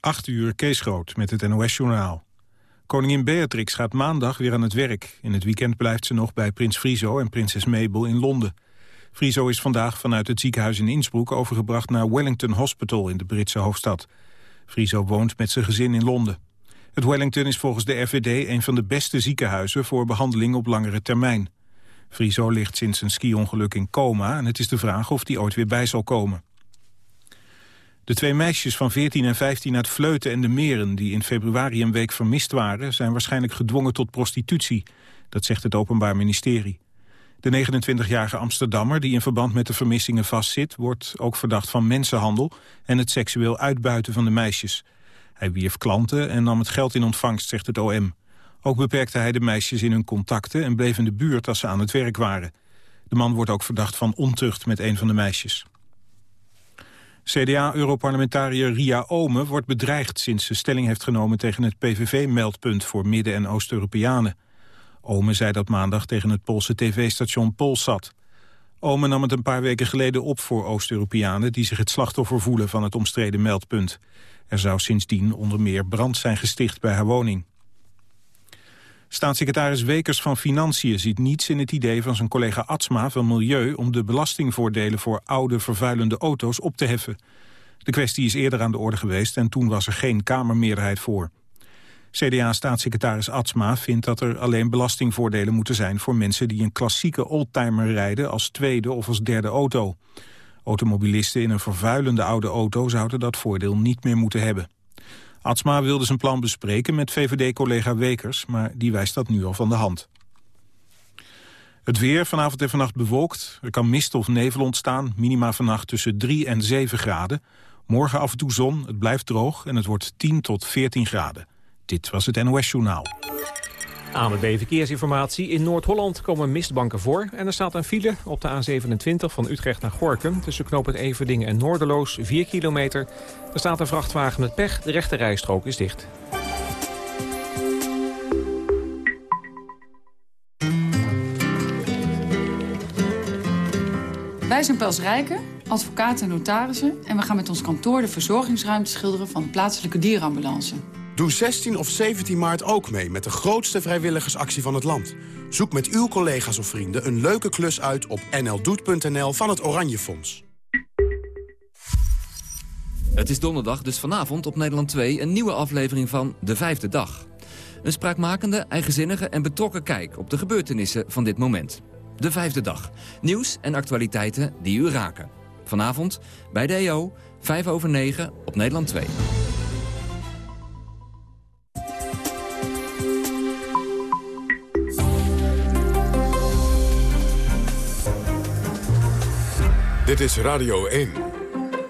8 uur Kees Groot met het NOS-journaal. Koningin Beatrix gaat maandag weer aan het werk. In het weekend blijft ze nog bij prins Friso en prinses Mabel in Londen. Friso is vandaag vanuit het ziekenhuis in Innsbruck overgebracht naar Wellington Hospital in de Britse hoofdstad. Friso woont met zijn gezin in Londen. Het Wellington is volgens de RVD een van de beste ziekenhuizen voor behandeling op langere termijn. Friso ligt sinds een ski-ongeluk in coma en het is de vraag of die ooit weer bij zal komen. De twee meisjes van 14 en 15 uit Vleuten en de Meren... die in februari een week vermist waren... zijn waarschijnlijk gedwongen tot prostitutie. Dat zegt het Openbaar Ministerie. De 29-jarige Amsterdammer die in verband met de vermissingen vastzit... wordt ook verdacht van mensenhandel en het seksueel uitbuiten van de meisjes. Hij wierf klanten en nam het geld in ontvangst, zegt het OM. Ook beperkte hij de meisjes in hun contacten... en bleef in de buurt als ze aan het werk waren. De man wordt ook verdacht van ontucht met een van de meisjes. CDA-europarlementariër Ria Ome wordt bedreigd sinds ze stelling heeft genomen tegen het PVV-meldpunt voor Midden- en Oost-Europeanen. Ome zei dat maandag tegen het Poolse tv-station Polsat. Ome nam het een paar weken geleden op voor Oost-Europeanen... die zich het slachtoffer voelen van het omstreden meldpunt. Er zou sindsdien onder meer brand zijn gesticht bij haar woning. Staatssecretaris Wekers van Financiën ziet niets in het idee van zijn collega Atsma van Milieu om de belastingvoordelen voor oude vervuilende auto's op te heffen. De kwestie is eerder aan de orde geweest en toen was er geen Kamermeerderheid voor. CDA-staatssecretaris Atsma vindt dat er alleen belastingvoordelen moeten zijn voor mensen die een klassieke oldtimer rijden als tweede of als derde auto. Automobilisten in een vervuilende oude auto zouden dat voordeel niet meer moeten hebben. Atsma wilde zijn plan bespreken met VVD-collega Wekers, maar die wijst dat nu al van de hand. Het weer vanavond en vannacht bewolkt. Er kan mist of nevel ontstaan. Minima vannacht tussen 3 en 7 graden. Morgen af en toe zon, het blijft droog en het wordt 10 tot 14 graden. Dit was het NOS Journaal. ANWB Verkeersinformatie. In Noord-Holland komen mistbanken voor. En er staat een file op de A27 van Utrecht naar Gorkum... tussen knooppunt Everdingen en Noorderloos, 4 kilometer. Er staat een vrachtwagen met pech. De rechte rijstrook is dicht. Wij zijn Pels Rijken, advocaten en notarissen... en we gaan met ons kantoor de verzorgingsruimte schilderen... van de plaatselijke dierenambulance. Doe 16 of 17 maart ook mee met de grootste vrijwilligersactie van het land. Zoek met uw collega's of vrienden een leuke klus uit op nldoet.nl van het Oranje Fonds. Het is donderdag, dus vanavond op Nederland 2 een nieuwe aflevering van De Vijfde Dag. Een spraakmakende, eigenzinnige en betrokken kijk op de gebeurtenissen van dit moment. De Vijfde Dag. Nieuws en actualiteiten die u raken. Vanavond bij de EO, 5 over 9 op Nederland 2. Dit is Radio 1.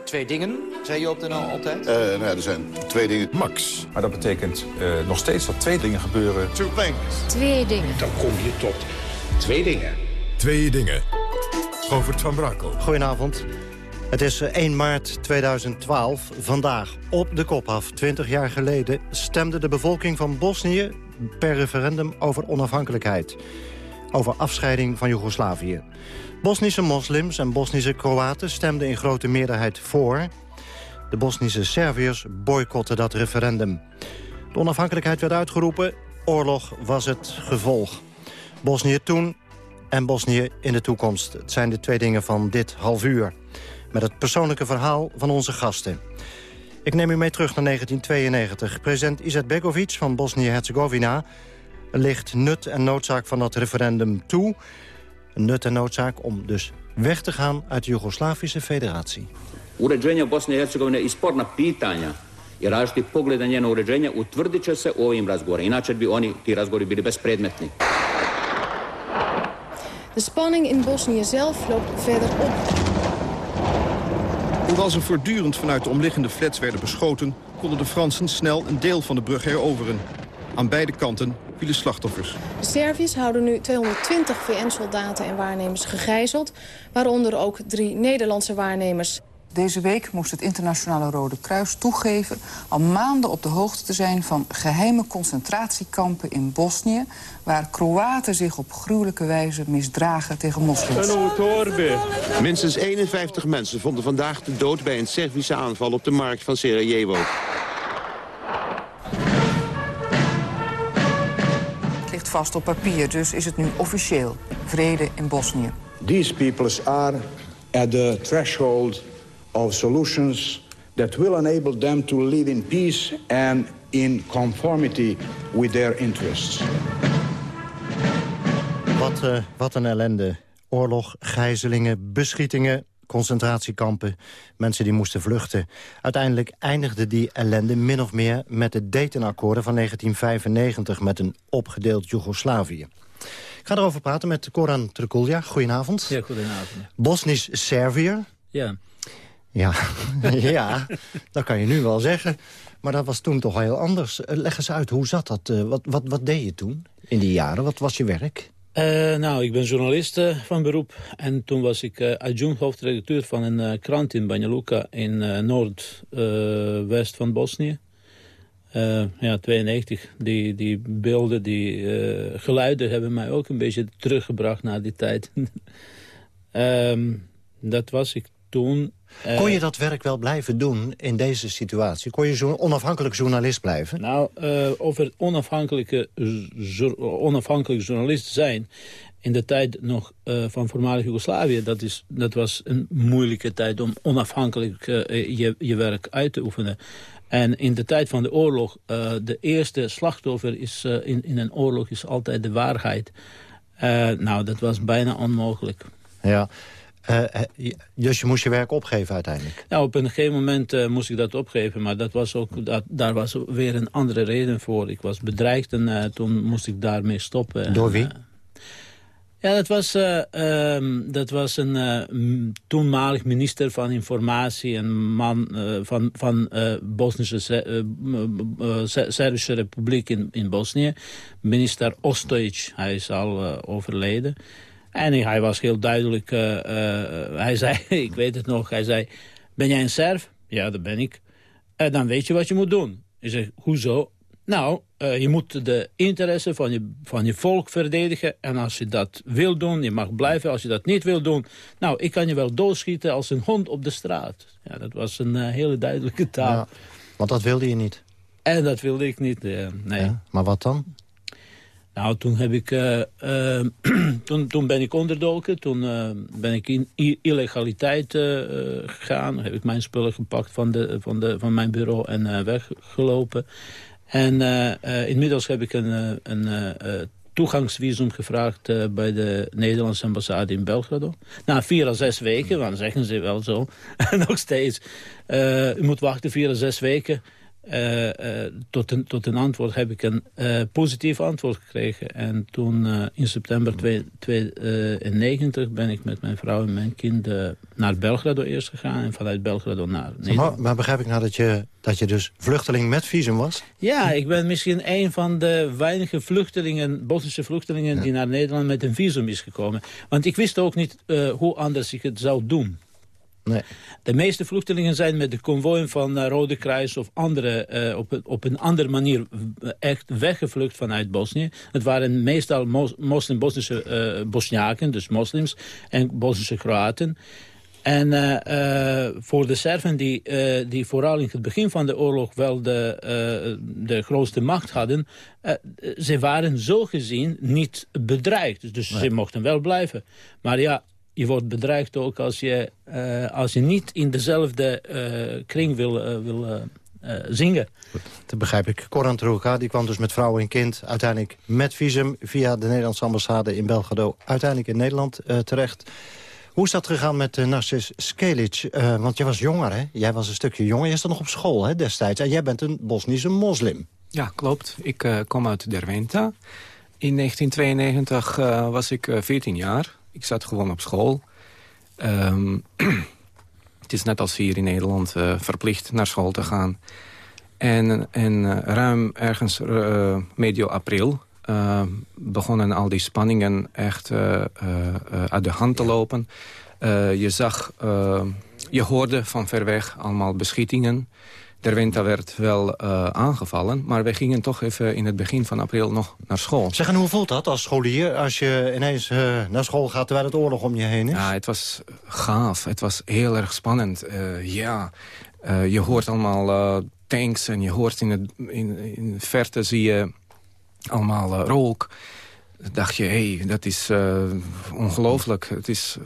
Twee dingen, zei je op de NL altijd? Uh, nou ja, er zijn twee dingen. Max. Maar dat betekent uh, nog steeds dat twee dingen gebeuren. Two things. Twee dingen. Dan kom je tot twee dingen. Twee dingen. Govert van Brakel. Goedenavond. Het is 1 maart 2012. Vandaag op de kop af, 20 jaar geleden... stemde de bevolking van Bosnië per referendum over onafhankelijkheid. Over afscheiding van Joegoslavië. Bosnische moslims en Bosnische Kroaten stemden in grote meerderheid voor. De Bosnische Serviërs boycotten dat referendum. De onafhankelijkheid werd uitgeroepen, oorlog was het gevolg. Bosnië toen en Bosnië in de toekomst. Het zijn de twee dingen van dit half uur. Met het persoonlijke verhaal van onze gasten. Ik neem u mee terug naar 1992. President Izetbegovic van Bosnië-Herzegovina ligt nut en noodzaak van dat referendum toe nut en noodzaak om dus weg te gaan uit de Joegoslavische federatie. Uređenje Bosne i Hercegovine i sporna pitanja i različitih pogleda njeno uređenja utvrdit će se u ovim razgovorima. Inače bi oni, ti razgovori bili bespredmetni. De spanning in Bosnië zelf loopt verder op. Hoewel ze voortdurend vanuit de omliggende flats werden beschoten... konden de Fransen snel een deel van de brug heroveren. Aan beide kanten vielen slachtoffers. De Serviërs houden nu 220 VN-soldaten en waarnemers gegijzeld... waaronder ook drie Nederlandse waarnemers. Deze week moest het Internationale Rode Kruis toegeven... al maanden op de hoogte te zijn van geheime concentratiekampen in Bosnië... waar Kroaten zich op gruwelijke wijze misdragen tegen moslims. Minstens 51 mensen vonden vandaag de dood bij een Servische aanval op de markt van Sarajevo. Ligt vast op papier, dus is het nu officieel. Vrede in Bosnië. These peoples are at the threshold of solutions that will enable them to live in peace and in conformity with their interests. Wat, uh, wat een ellende. Oorlog, gijzelingen, beschietingen, concentratiekampen. Mensen die moesten vluchten. Uiteindelijk eindigde die ellende min of meer met de Dayton-akkoorden van 1995... met een opgedeeld Joegoslavië. Ik ga erover praten met Koran Trukulja. Goedenavond. Ja, goedenavond. Bosnisch-Serviër. Ja. Ja, ja, dat kan je nu wel zeggen. Maar dat was toen toch heel anders. Leg eens uit, hoe zat dat? Eh, wat, wat, wat deed je toen in die jaren? Wat was je werk? Uh, nou, ik ben journalist uh, van beroep. En toen was ik uh, adjunct hoofdredacteur van een krant in Banja Luka... in noordwest van Bosnië. ja, 92. Die, die beelden, die geluiden hebben mij ook een beetje teruggebracht naar die tijd. um, dat was ik toen. Kon je dat werk wel blijven doen in deze situatie? Kon je zo onafhankelijk journalist blijven? Nou, uh, over onafhankelijke, onafhankelijke journalist zijn... in de tijd nog uh, van voormalig Joegoslavië... Dat, is, dat was een moeilijke tijd om onafhankelijk je, je werk uit te oefenen. En in de tijd van de oorlog... de eerste slachtoffer is, in, in een oorlog is altijd de waarheid. nou, dat was bijna onmogelijk. Ja, uh, dus je moest je werk opgeven uiteindelijk? Nou, op een gegeven moment uh, moest ik dat opgeven. Maar dat was ook, dat, daar was weer een andere reden voor. Ik was bedreigd en uh, toen moest ik daarmee stoppen. Door wie? ja, dat was, um, dat was een toenmalig minister van Informatie. Een man van, van Bosnische Servische Republiek in, in Bosnië. Minister Ostojic, hij is al overleden. En hij was heel duidelijk, uh, uh, hij zei, ik weet het nog, hij zei... Ben jij een Serf? Ja, dat ben ik. Uh, dan weet je wat je moet doen. Ik zeg, hoezo? Nou, je moet de interesse van je, van je volk verdedigen. En als je dat wil doen, je mag blijven. Als je dat niet wil doen, nou, ik kan je wel doodschieten als een hond op de straat. Ja, dat was een hele duidelijke taal. Ja, want dat wilde je niet? En dat wilde ik niet, nee. Ja, maar wat dan? Nou, toen, heb ik, uh, uh, toen, toen ben ik onderdoken. Toen uh, ben ik in illegaliteit gegaan. Heb ik mijn spullen gepakt van, de, van, de, van mijn bureau en weggelopen. En inmiddels heb ik een, een toegangsvisum gevraagd bij de Nederlandse ambassade in Belgrado. Na vier à zes weken, want zeggen ze wel zo, nog steeds. u moet wachten vier à zes weken. Uh, uh, tot, een, tot een antwoord heb ik een uh, positief antwoord gekregen. En toen in september 1992 ben ik met mijn vrouw en mijn kind naar Belgrado eerst gegaan. En vanuit Belgrado naar Nederland. Maar, maar, begrijp ik nou dat je, dat je dus vluchteling met visum was? Ja, ik ben misschien een van de weinige vluchtelingen, Bosnische vluchtelingen... Ja. die naar Nederland met een visum is gekomen. Want ik wist ook niet hoe anders ik het zou doen. Nee. De meeste vluchtelingen zijn met de konvooien van uh, Rode Kruis of andere, uh, op, op een andere manier echt weggevlucht vanuit Bosnië. Het waren meestal mos, moslim-Bosnische uh, Bosniaken, dus moslims, en Bosnische Kroaten. En voor de Serven die, die vooral in het begin van de oorlog wel de, de grootste macht hadden... ze waren zo gezien niet bedreigd. Dus nee. ze mochten wel blijven. Maar ja, je wordt bedreigd ook als je, uh, als je niet in dezelfde uh, kring wil, uh, wil zingen. Dat begrijp ik. Coran Truca, die kwam dus met vrouw en kind... uiteindelijk met visum via de Nederlandse ambassade in Belgrado... uiteindelijk in Nederland terecht. Hoe is dat gegaan met Narcis Skelic? want jij was jonger, hè? Jij was een stukje jonger. Jij stond nog op school hè, destijds. En jij bent een Bosnische moslim. Ja, klopt. Ik kom uit Derwenta. In 1992 was ik 14 jaar. Ik zat gewoon op school. Um, het is net als hier in Nederland uh, verplicht naar school te gaan. En, en uh, ruim ergens uh, medio april begonnen al die spanningen echt uit de hand te lopen. je zag, je hoorde van ver weg allemaal beschietingen. Derwenta werd wel uh, aangevallen, maar wij gingen toch even in het begin van april nog naar school. Zeg, en hoe voelt dat als scholier als je ineens uh, naar school gaat terwijl het oorlog om je heen is? Ja, het was gaaf. Het was heel erg spannend. Uh, ja, je hoort allemaal tanks en je hoort in, het, in, in de verte zie je allemaal rook. dacht je, hé, hey, dat is uh, ongelooflijk. Het is,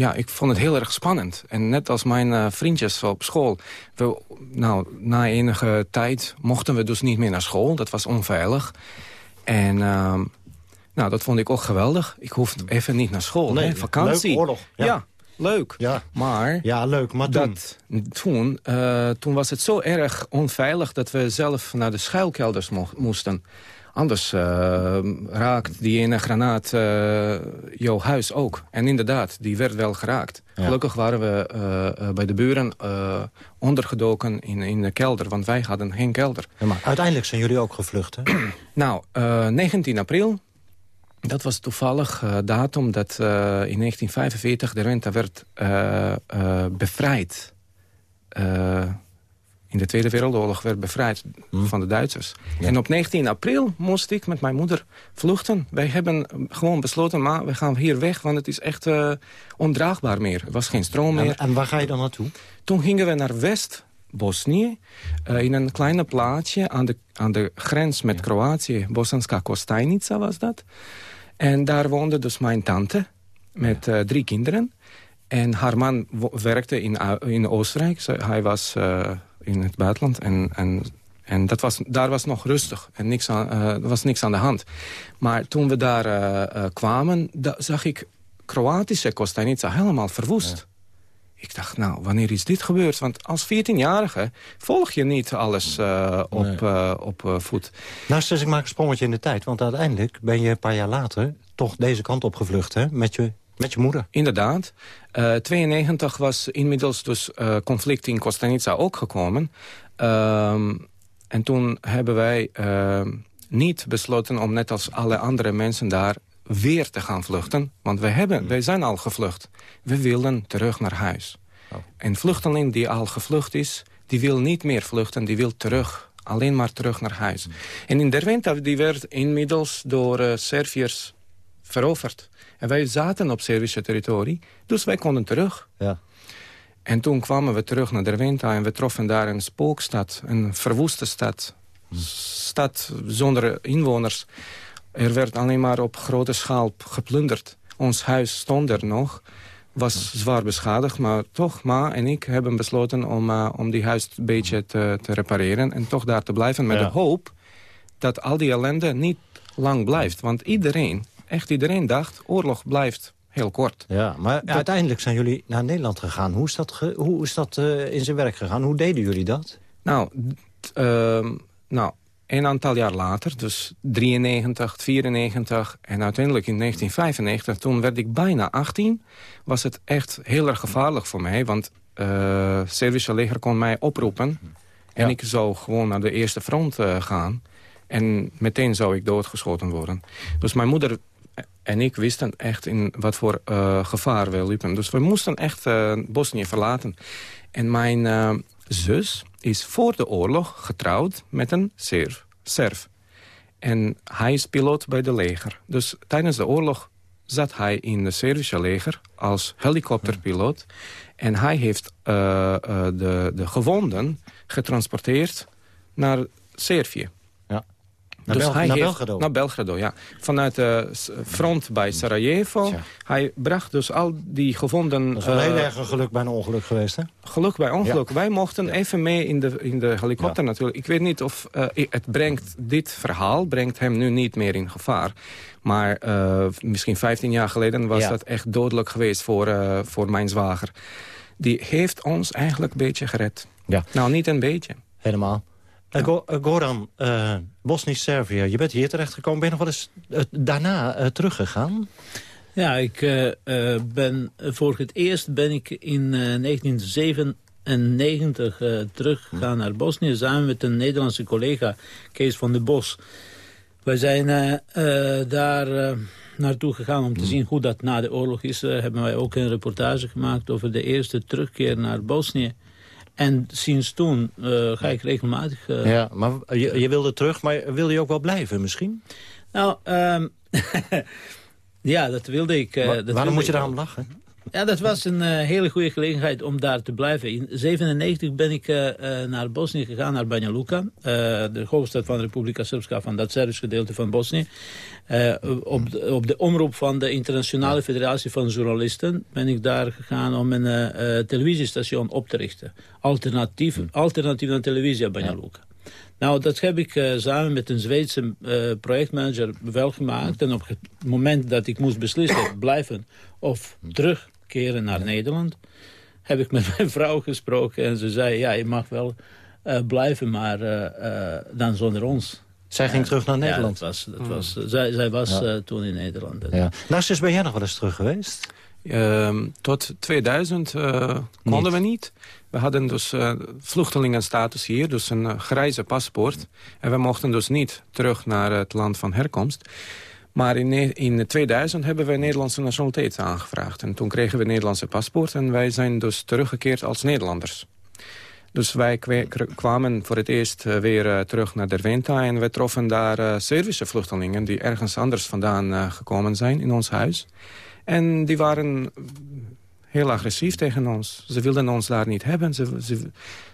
ja, ik vond het heel erg spannend. En net als mijn uh, vriendjes op school. We, nou, na enige tijd mochten we dus niet meer naar school. Dat was onveilig. En uh, nou, dat vond ik ook geweldig. Ik hoef even niet naar school. Nee, hè? Vakantie. Leuk, oorlog. Ja. ja leuk. Ja. Maar, ja, leuk, maar toen? Dat, toen, uh, toen was het zo erg onveilig... dat we zelf naar de schuilkelders mo moesten. Anders uh, raakt die ene granaat uh, jouw huis ook. En inderdaad, die werd wel geraakt. Ja. Gelukkig waren we uh, bij de buren ondergedoken in, in de kelder. Want wij hadden geen kelder. Ja, maar uiteindelijk zijn jullie ook gevlucht, hè? nou, 19 april dat was toevallig datum dat in 1945 de rente werd bevrijd. In de Tweede Wereldoorlog werd bevrijd hmm. van de Duitsers. Ja. En op 19 april moest ik met mijn moeder vluchten. Wij hebben gewoon besloten, maar we gaan hier weg... want het is echt ondraagbaar meer. Er was geen stroom meer. En, en waar ga je dan naartoe? Toen gingen we naar West Bosnië. Uh, in een kleine plaatsje aan de, aan de grens met ja. Kroatië. Bosanska Kostajnica was dat. En daar woonde dus mijn tante met uh, drie kinderen. En haar man werkte in, in Oostenrijk. hij was uh, in het buitenland. En, en, en dat was, daar was nog rustig. En niks aan, uh, er was niks aan de hand. Maar toen we daar kwamen, zag ik Kroatische Kostajnica helemaal verwoest. Ja. Ik dacht, nou, wanneer is dit gebeurd? Want als 14-jarige volg je niet alles uh, op, nee. uh, op uh, voet. Nou, dus ik maak een sprongetje in de tijd. Want uiteindelijk ben je een paar jaar later toch deze kant op gevlucht, hè? Met je, met je moeder. Inderdaad. 92 was inmiddels dus conflict in Kostanica ook gekomen. Ehm, en toen hebben wij ehm, niet besloten om net als alle andere mensen daar weer te gaan vluchten. Want wij, hebben, wij zijn al gevlucht. We willen terug naar huis. Oh. Een vluchteling die al gevlucht is, die wil niet meer vluchten, die wil terug. Alleen maar terug naar huis. Mm. En in Derwenta die werd inmiddels door uh, Serviërs veroverd. En wij zaten op Servische territorie, dus wij konden terug. Ja. En toen kwamen we terug naar Derwenta en we troffen daar een spookstad. Een verwoeste stad. Mm. Stad zonder inwoners. Er werd alleen maar op grote schaal geplunderd. Ons huis stond er nog, was zwaar beschadigd, maar toch, Ma en ik hebben besloten om, uh, om die huis een beetje te, te, repareren en toch daar te blijven met ja. de hoop dat al die ellende niet lang blijft. Want iedereen, echt iedereen dacht, oorlog blijft heel kort. Ja, maar dat... uiteindelijk zijn jullie naar Nederland gegaan. Hoe is dat, ge hoe is dat uh, in zijn werk gegaan? Hoe deden jullie dat? Nou, uh, nou een aantal jaar later, dus 93, 94 en uiteindelijk in 1995... toen werd ik bijna 18, was het echt heel erg gevaarlijk voor mij. Want het uh, Servische leger kon mij oproepen. En ja. ik zou gewoon naar de eerste front uh, gaan. En meteen zou ik doodgeschoten worden. Dus mijn moeder en ik wisten echt in wat voor uh, gevaar we liepen. Dus we moesten echt Bosnië verlaten. En mijn zus is voor de oorlog getrouwd met een. Serf. En hij is piloot bij de leger. Dus tijdens de oorlog zat hij in de Servische leger als helikopterpiloot. En hij heeft uh, uh, de, de gewonden getransporteerd naar Servië. Naar, dus Bel hij naar heeft, Belgrado? Naar Belgrado, ja. Vanuit de front bij Sarajevo. Hij bracht dus al die gevonden... Dat is wel uh, heel erg geluk bij een ongeluk geweest, hè? Geluk bij ongeluk. Ja. Wij mochten even mee in de, in de helikopter natuurlijk. Ik weet niet of uh, het brengt, dit verhaal brengt hem nu niet meer in gevaar. Maar uh, misschien 15 jaar geleden was dat echt dodelijk geweest voor, voor mijn zwager. Die heeft ons eigenlijk een beetje gered. Ja. Nou, niet een beetje. Helemaal. Go uh, Goran, uh, Bosnisch-Servië, je bent hier terechtgekomen. Ben je nog wel eens daarna teruggegaan? Ja, ik ben voor het eerst ben ik in 1997 teruggegaan naar Bosnië... samen met een Nederlandse collega, Kees van der Bos. Wij zijn daar naartoe gegaan om te zien hoe dat na de oorlog is. hebben wij ook een reportage gemaakt over de eerste terugkeer naar Bosnië... En sinds toen uh, ga ik regelmatig... Uh... Ja, maar je, je, wilde terug, maar wil je ook wel blijven misschien? Nou, um, ja, dat wilde ik. Uh, dat waarom moet je daarom lachen? Ja, dat was een uh, hele goede gelegenheid om daar te blijven. In 1997 ben ik uh, uh, naar Bosnië gegaan, naar Banja Luka. de hoofdstad van de Republika Srpska, van dat Serbisch gedeelte van Bosnië. op, de, op de omroep van de Internationale Federatie van Journalisten... ben ik daar gegaan om een televisiestation op te richten. Alternatief, hm. alternatief aan televisie Banja Luka. Nou, dat heb ik uh, samen met een Zweedse uh, projectmanager wel gemaakt. En op het moment dat ik moest beslissen blijven of terugkeren naar Nederland... heb ik met mijn vrouw gesproken en ze zei... ja, je mag wel uh, blijven, maar dan zonder ons. Zij ging terug naar Nederland? Ja, dat was, dat was, zij, zij was ja. toen in Nederland. Ja. Narcis, ben jij nog wel eens terug geweest? Uh, tot 2000 uh, konden we niet. We hadden dus uh, vluchtelingenstatus hier, dus een grijze paspoort. En we mochten dus niet terug naar het land van herkomst. Maar in, in 2000 hebben wij Nederlandse nationaliteit aangevraagd. En toen kregen we Nederlandse paspoort en wij zijn dus teruggekeerd als Nederlanders. Dus wij kwamen voor het eerst weer terug naar Derwenta... en we troffen daar uh, Servische vluchtelingen... die ergens anders vandaan gekomen zijn in ons huis. En die waren heel agressief tegen ons. Ze wilden ons daar niet hebben. Ze, ze,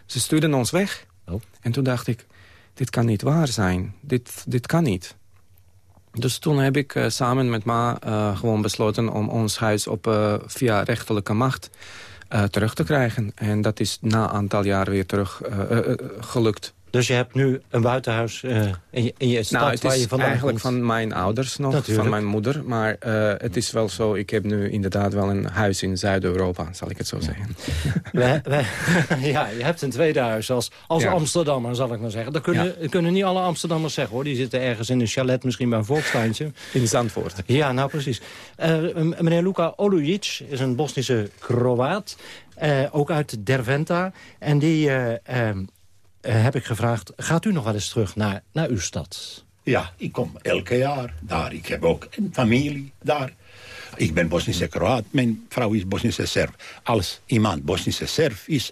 ze stuurden ons weg. Oh. En toen dacht ik, dit kan niet waar zijn. Dit, dit kan niet. Dus toen heb ik uh, samen met Ma uh, gewoon besloten om ons huis op, uh, via rechterlijke macht terug te krijgen. En dat is na een aantal jaar weer terug gelukt. Dus je hebt nu een buitenhuis uh, in, je, in je stad nou, het waar je vandaan eigenlijk van mijn ouders nog, Natuurlijk. van mijn moeder. Maar uh, het is wel zo, ik heb nu inderdaad wel een huis in Zuid-Europa, zal ik het zo zeggen. ja, je hebt een tweede huis als, als ja. Amsterdammer, zal ik maar zeggen. Dat kunnen, ja. kunnen niet alle Amsterdammers zeggen, hoor. Die zitten ergens in een chalet, misschien bij een volkstuintje. In Zandvoort. Ja, nou precies. Uh, meneer Luka Olujic is een Bosnische Kroaat. ook uit Derventa. En die uh, heb ik gevraagd... gaat u nog wel eens terug naar, naar uw stad? Ja, ik kom elke jaar daar. Ik heb ook een familie daar. Ik ben Bosnische Kroaat, mijn vrouw is Bosnische Serf. Als iemand Bosnische Serf is,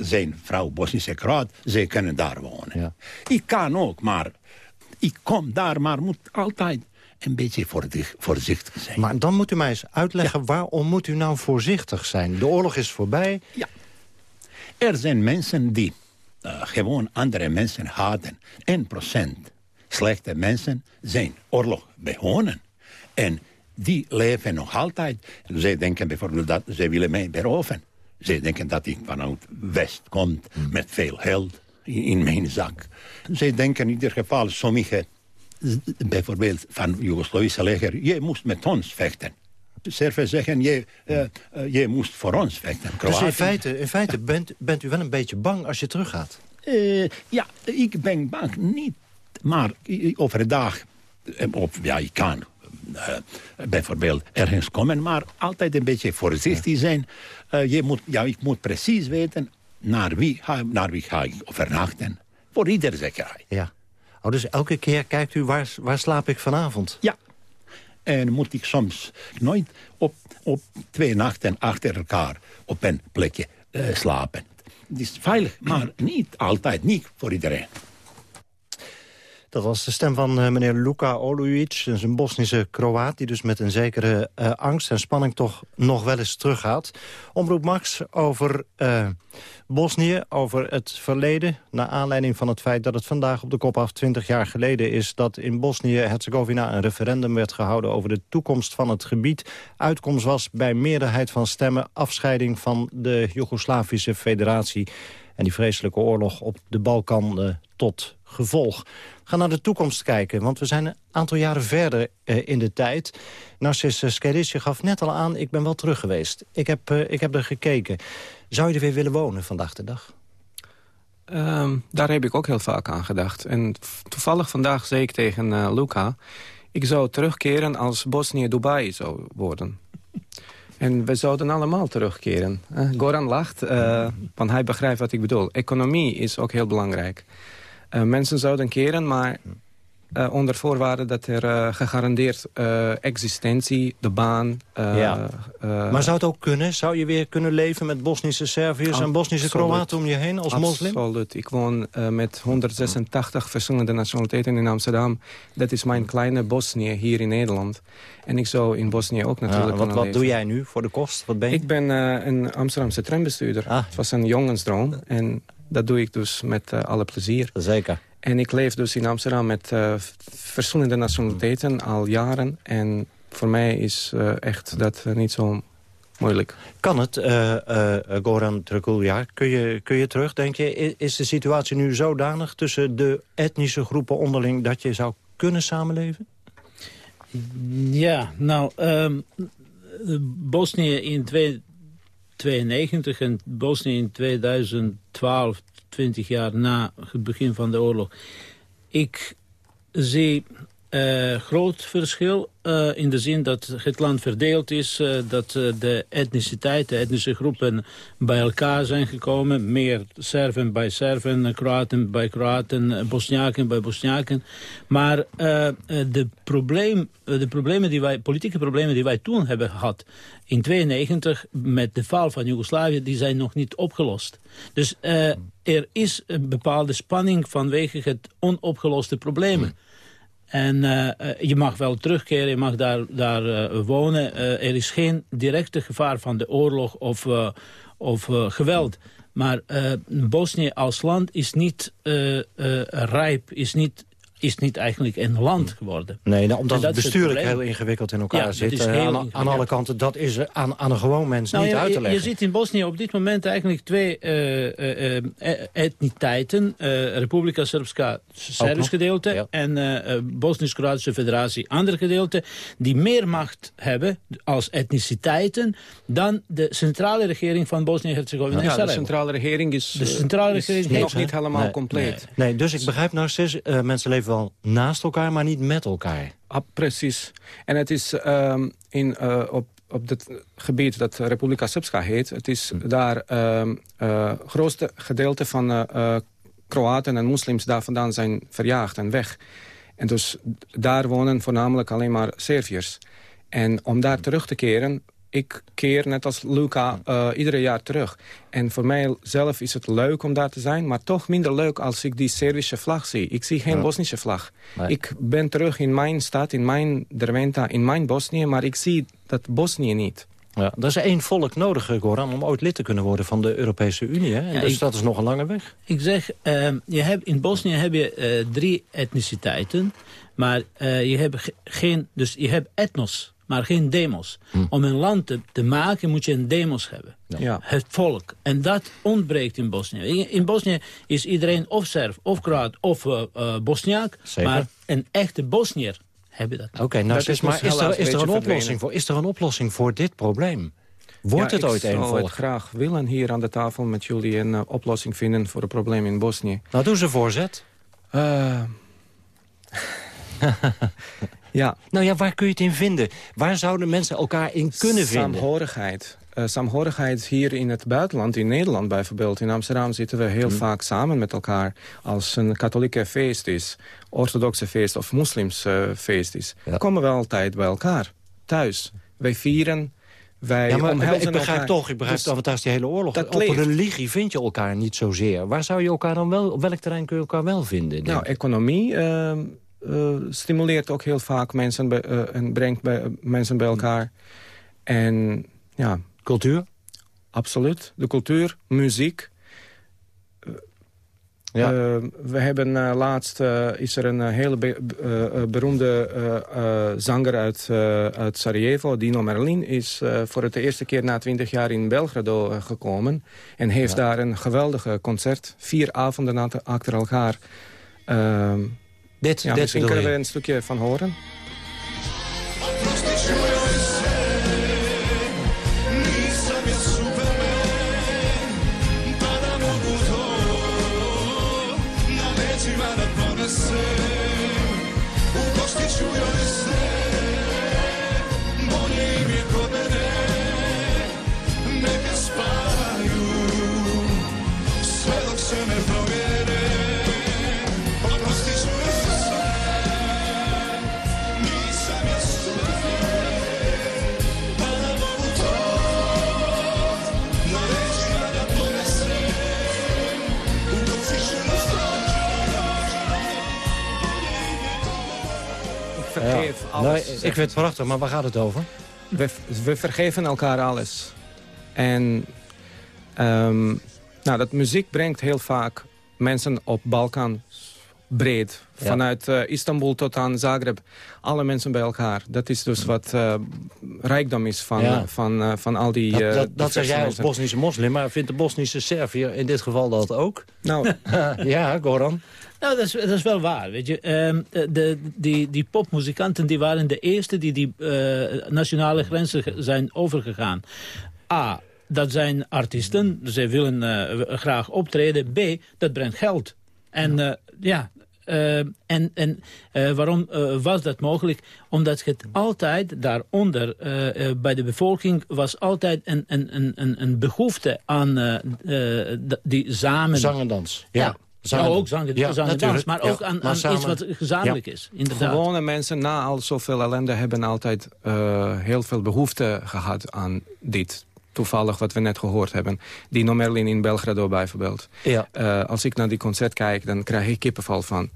zijn vrouw Bosnische Kroaat, ze kunnen daar wonen. Ja. Ik kan ook, maar ik kom daar, maar moet altijd een beetje voorzichtig zijn. Maar dan moet u mij eens uitleggen, ja. waarom moet u nou voorzichtig zijn? De oorlog is voorbij. Ja. Er zijn mensen die uh, gewoon andere mensen haten. 1% slechte mensen zijn oorlog begonnen. En die leven nog altijd. Zij denken bijvoorbeeld dat ze willen mij beroven. Zij denken dat ik vanuit West kom met veel geld in, in mijn zak. Zij denken in ieder geval, sommige, bijvoorbeeld van Joegoslavische leger... je moest met ons vechten. Serven zeggen, je, uh, uh, je moest voor ons vechten. Dus in feite, in feite bent, bent u wel een beetje bang als je teruggaat? Uh, ja, ik ben bang niet. Maar overdag, op, ja, ik kan bijvoorbeeld ergens komen... maar altijd een beetje voorzichtig zijn. je moet, ja, ik moet precies weten naar wie, naar wie ga ik overnachten. Voor ieder zekerheid. Ja. Oh, dus elke keer kijkt u, waar, waar slaap ik vanavond? Ja, en moet ik soms nooit op, op twee nachten achter elkaar op een plekje uh, slapen. Het is veilig, maar niet altijd, niet voor iedereen. Dat was de stem van uh, meneer Luka Olujic, een Bosnische Kroaat... die dus met een zekere uh, angst en spanning toch nog wel eens teruggaat. Omroep Max over uh, Bosnië, over het verleden... naar aanleiding van het feit dat het vandaag op de kop af 20 jaar geleden is... dat in Bosnië-Herzegovina een referendum werd gehouden... over de toekomst van het gebied. Uitkomst was bij meerderheid van stemmen afscheiding van de Joegoslavische federatie... en die vreselijke oorlog op de Balkan tot gevolg. Gaan naar de toekomst kijken, want we zijn een aantal jaren verder uh, in de tijd. Narcis Skeris, je gaf net al aan, ik ben wel terug geweest. Ik heb, ik heb er gekeken. Zou je er weer willen wonen vandaag de dag? Um, daar heb ik ook heel vaak aan gedacht. En toevallig vandaag zei ik tegen uh, Luca... ik zou terugkeren als Bosnië-Dubai zou worden. En we zouden allemaal terugkeren. Uh, Goran lacht, uh, want hij begrijpt wat ik bedoel. Economie is ook heel belangrijk. Uh, mensen zouden keren, maar eh, onder voorwaarde dat er uh, gegarandeerd uh, existentie, de baan... ja. maar zou het ook kunnen? Zou je weer kunnen leven met Bosnische Serviërs en Bosnische Kroaten om je heen als moslim? Absoluut. Ik woon met 186 verschillende nationaliteiten in Amsterdam. Dat is mijn kleine Bosnië hier in Nederland. En ik zou in Bosnië ook natuurlijk ja, wat, wat doe jij nu voor de kost? Wat ben je? Ik ben een Amsterdamse trambestuurder. Ah. Het was een jongensdroom en dat doe ik dus met alle plezier. Zeker. En ik leef dus in Amsterdam met uh, verschillende nationaliteiten al jaren. En voor mij is uh, echt dat uh, niet zo moeilijk. Kan het, Goran Trekulja? Kun je, kun je terug, denk je? Is de situatie nu zodanig tussen de etnische groepen onderling... dat je zou kunnen samenleven? Ja, nou, um, Bosnië in 1992 en Bosnië in 2012 twintig jaar na het begin van de oorlog. Ik zie uh, groot verschil uh, in de zin dat het land verdeeld is. Uh, dat de etniciteiten, etnische groepen bij elkaar zijn gekomen. Meer Serven bij Serven, Kroaten bij Kroaten, Bosniaken bij Bosniaken. Maar de, probleem, de problemen die wij, politieke problemen die wij toen hebben gehad... in 92 met de val van Joegoslavië, die zijn nog niet opgelost. Dus er is een bepaalde spanning vanwege het onopgeloste problemen. En uh, je mag wel terugkeren, je mag daar, daar uh, wonen. er is geen directe gevaar van de oorlog of, of geweld. Maar Bosnië als land is niet rijp, is niet is niet eigenlijk een land geworden. Nee, nou, omdat het bestuurlijk heel ingewikkeld in elkaar zit. Uh, aan, aan, alle kanten, dat is aan, aan een gewoon mens nou, niet uit te leggen. Je, ziet in Bosnië op dit moment eigenlijk twee uh, uh, etniteiten. Republika Srpska, Servisch gedeelte. En Bosnisch-Kroatische Federatie, andere gedeelte. Die meer macht hebben als etniciteiten dan de centrale regering van Bosnië-Herzegovina ja, de centrale regering is, de centrale regering is nog niet helemaal compleet. Nee, nee, dus ik begrijp nou, steeds, mensen leven wel naast elkaar, maar niet met elkaar. Ah, precies. En het is um, in, uh, op, op het gebied dat Republika Srpska heet... het is hm. daar um, uh, grootste gedeelte van uh, Kroaten en moslims daar vandaan zijn verjaagd en weg. En dus daar wonen voornamelijk alleen maar Serviërs. En om daar terug te keren ik keer net als Luca uh, iedere jaar terug. En voor mij zelf is het leuk om daar te zijn... maar toch minder leuk als ik die Servische vlag zie. Ik zie geen Bosnische vlag. Ik ben terug in mijn stad, in mijn Derwenta, in mijn Bosnië... maar ik zie dat Bosnië niet. Ja, dat is één volk nodig, Goran, om ooit lid te kunnen worden van de Europese Unie. Hè? dus dat is nog een lange weg. Ik zeg, uh, je hebt, in Bosnië heb je uh, drie etniciteiten. Maar uh, je hebt geen, dus je hebt etnos maar geen demos. Hm. Om een land te, te, maken moet je een demos hebben. Ja. Het volk. En dat ontbreekt in Bosnië. In, Bosnië is iedereen of Serf, of Kroat, of uh, uh, Bosniaak. Maar een echte Bosnier hebben dat. Oké, nou, is, maar is er, is er een oplossing voor? Is er een oplossing voor dit probleem? Wordt het ooit een volk? Ik graag willen hier aan de tafel met jullie een uh, oplossing vinden voor het probleem in Bosnië. Nou, doen ze voorzet. Uh, Ja. Nou ja, waar kun je het in vinden? Waar zouden mensen elkaar in kunnen vinden? Saamhorigheid. Uh, saamhorigheid hier in het buitenland, in Nederland bijvoorbeeld. In Amsterdam zitten we heel hmm. vaak samen met elkaar. Als een katholieke feest is, orthodoxe feest of moslims uh, feest is. Komen we altijd bij elkaar, thuis. Wij vieren, wij ja, maar ik begrijp elkaar. toch, ik begrijp dus, dat die hele oorlog. Op leeft. religie vind je elkaar niet zozeer. Waar zou je elkaar dan wel, op welk terrein kun je elkaar wel vinden? Nou, economie... Uh, uh, stimuleert ook heel vaak mensen bij, uh, en brengt bij, uh, mensen bij elkaar. En ja... Cultuur? Absoluut. De cultuur, muziek. Ja. we hebben laatst, is er een hele be beroemde zanger uit, uit Sarajevo, Dino Merlin, is voor het eerste keer na twintig jaar in Belgrado gekomen. En heeft daar een geweldige concert, vier avonden achter elkaar dit, ja, dit misschien kunnen we een stukje van horen. Ik vind het prachtig, maar waar gaat het over? We, we vergeven elkaar alles. En ehm, nou, dat muziek brengt heel vaak mensen op Balkan breed. Ja. Vanuit eh, Istanbul tot aan Zagreb. Alle mensen bij elkaar. Dat is dus wat eh, rijkdom is van, Ja. eh, van, van al die Dat, dat, dat zeg jij als. Bosnische moslim, maar vindt de Bosnische Serviër in dit geval dat ook? Nou, ja, Goran. Nou, dat is, dat is wel waar. Weet je. Ehm, de, die, die popmuzikanten die waren de eerste die die eh, nationale grenzen zijn overgegaan. A, dat zijn artiesten, zij willen eh, graag optreden. B, dat brengt geld. En eh, ja... eh, en en eh, waarom eh, was dat mogelijk? Omdat het altijd daaronder eh, eh, bij de bevolking was altijd een, een, een, een- behoefte aan eh, eh, die samen... Zang en dans. Ja. Ja, Zang en ja, ook zang, Ja, zang en dans, natuurlijk. maar Ja, ook aan, maar aan samen- iets wat gezamenlijk Ja. is. Inderdaad. Gewone mensen na al zoveel ellende hebben altijd eh, heel veel behoefte gehad aan dit. Toevallig wat we net gehoord hebben. Die Merlin in Belgrado bijvoorbeeld. Ja. Eh, als ik naar die concert kijk, dan krijg ik kippenval van.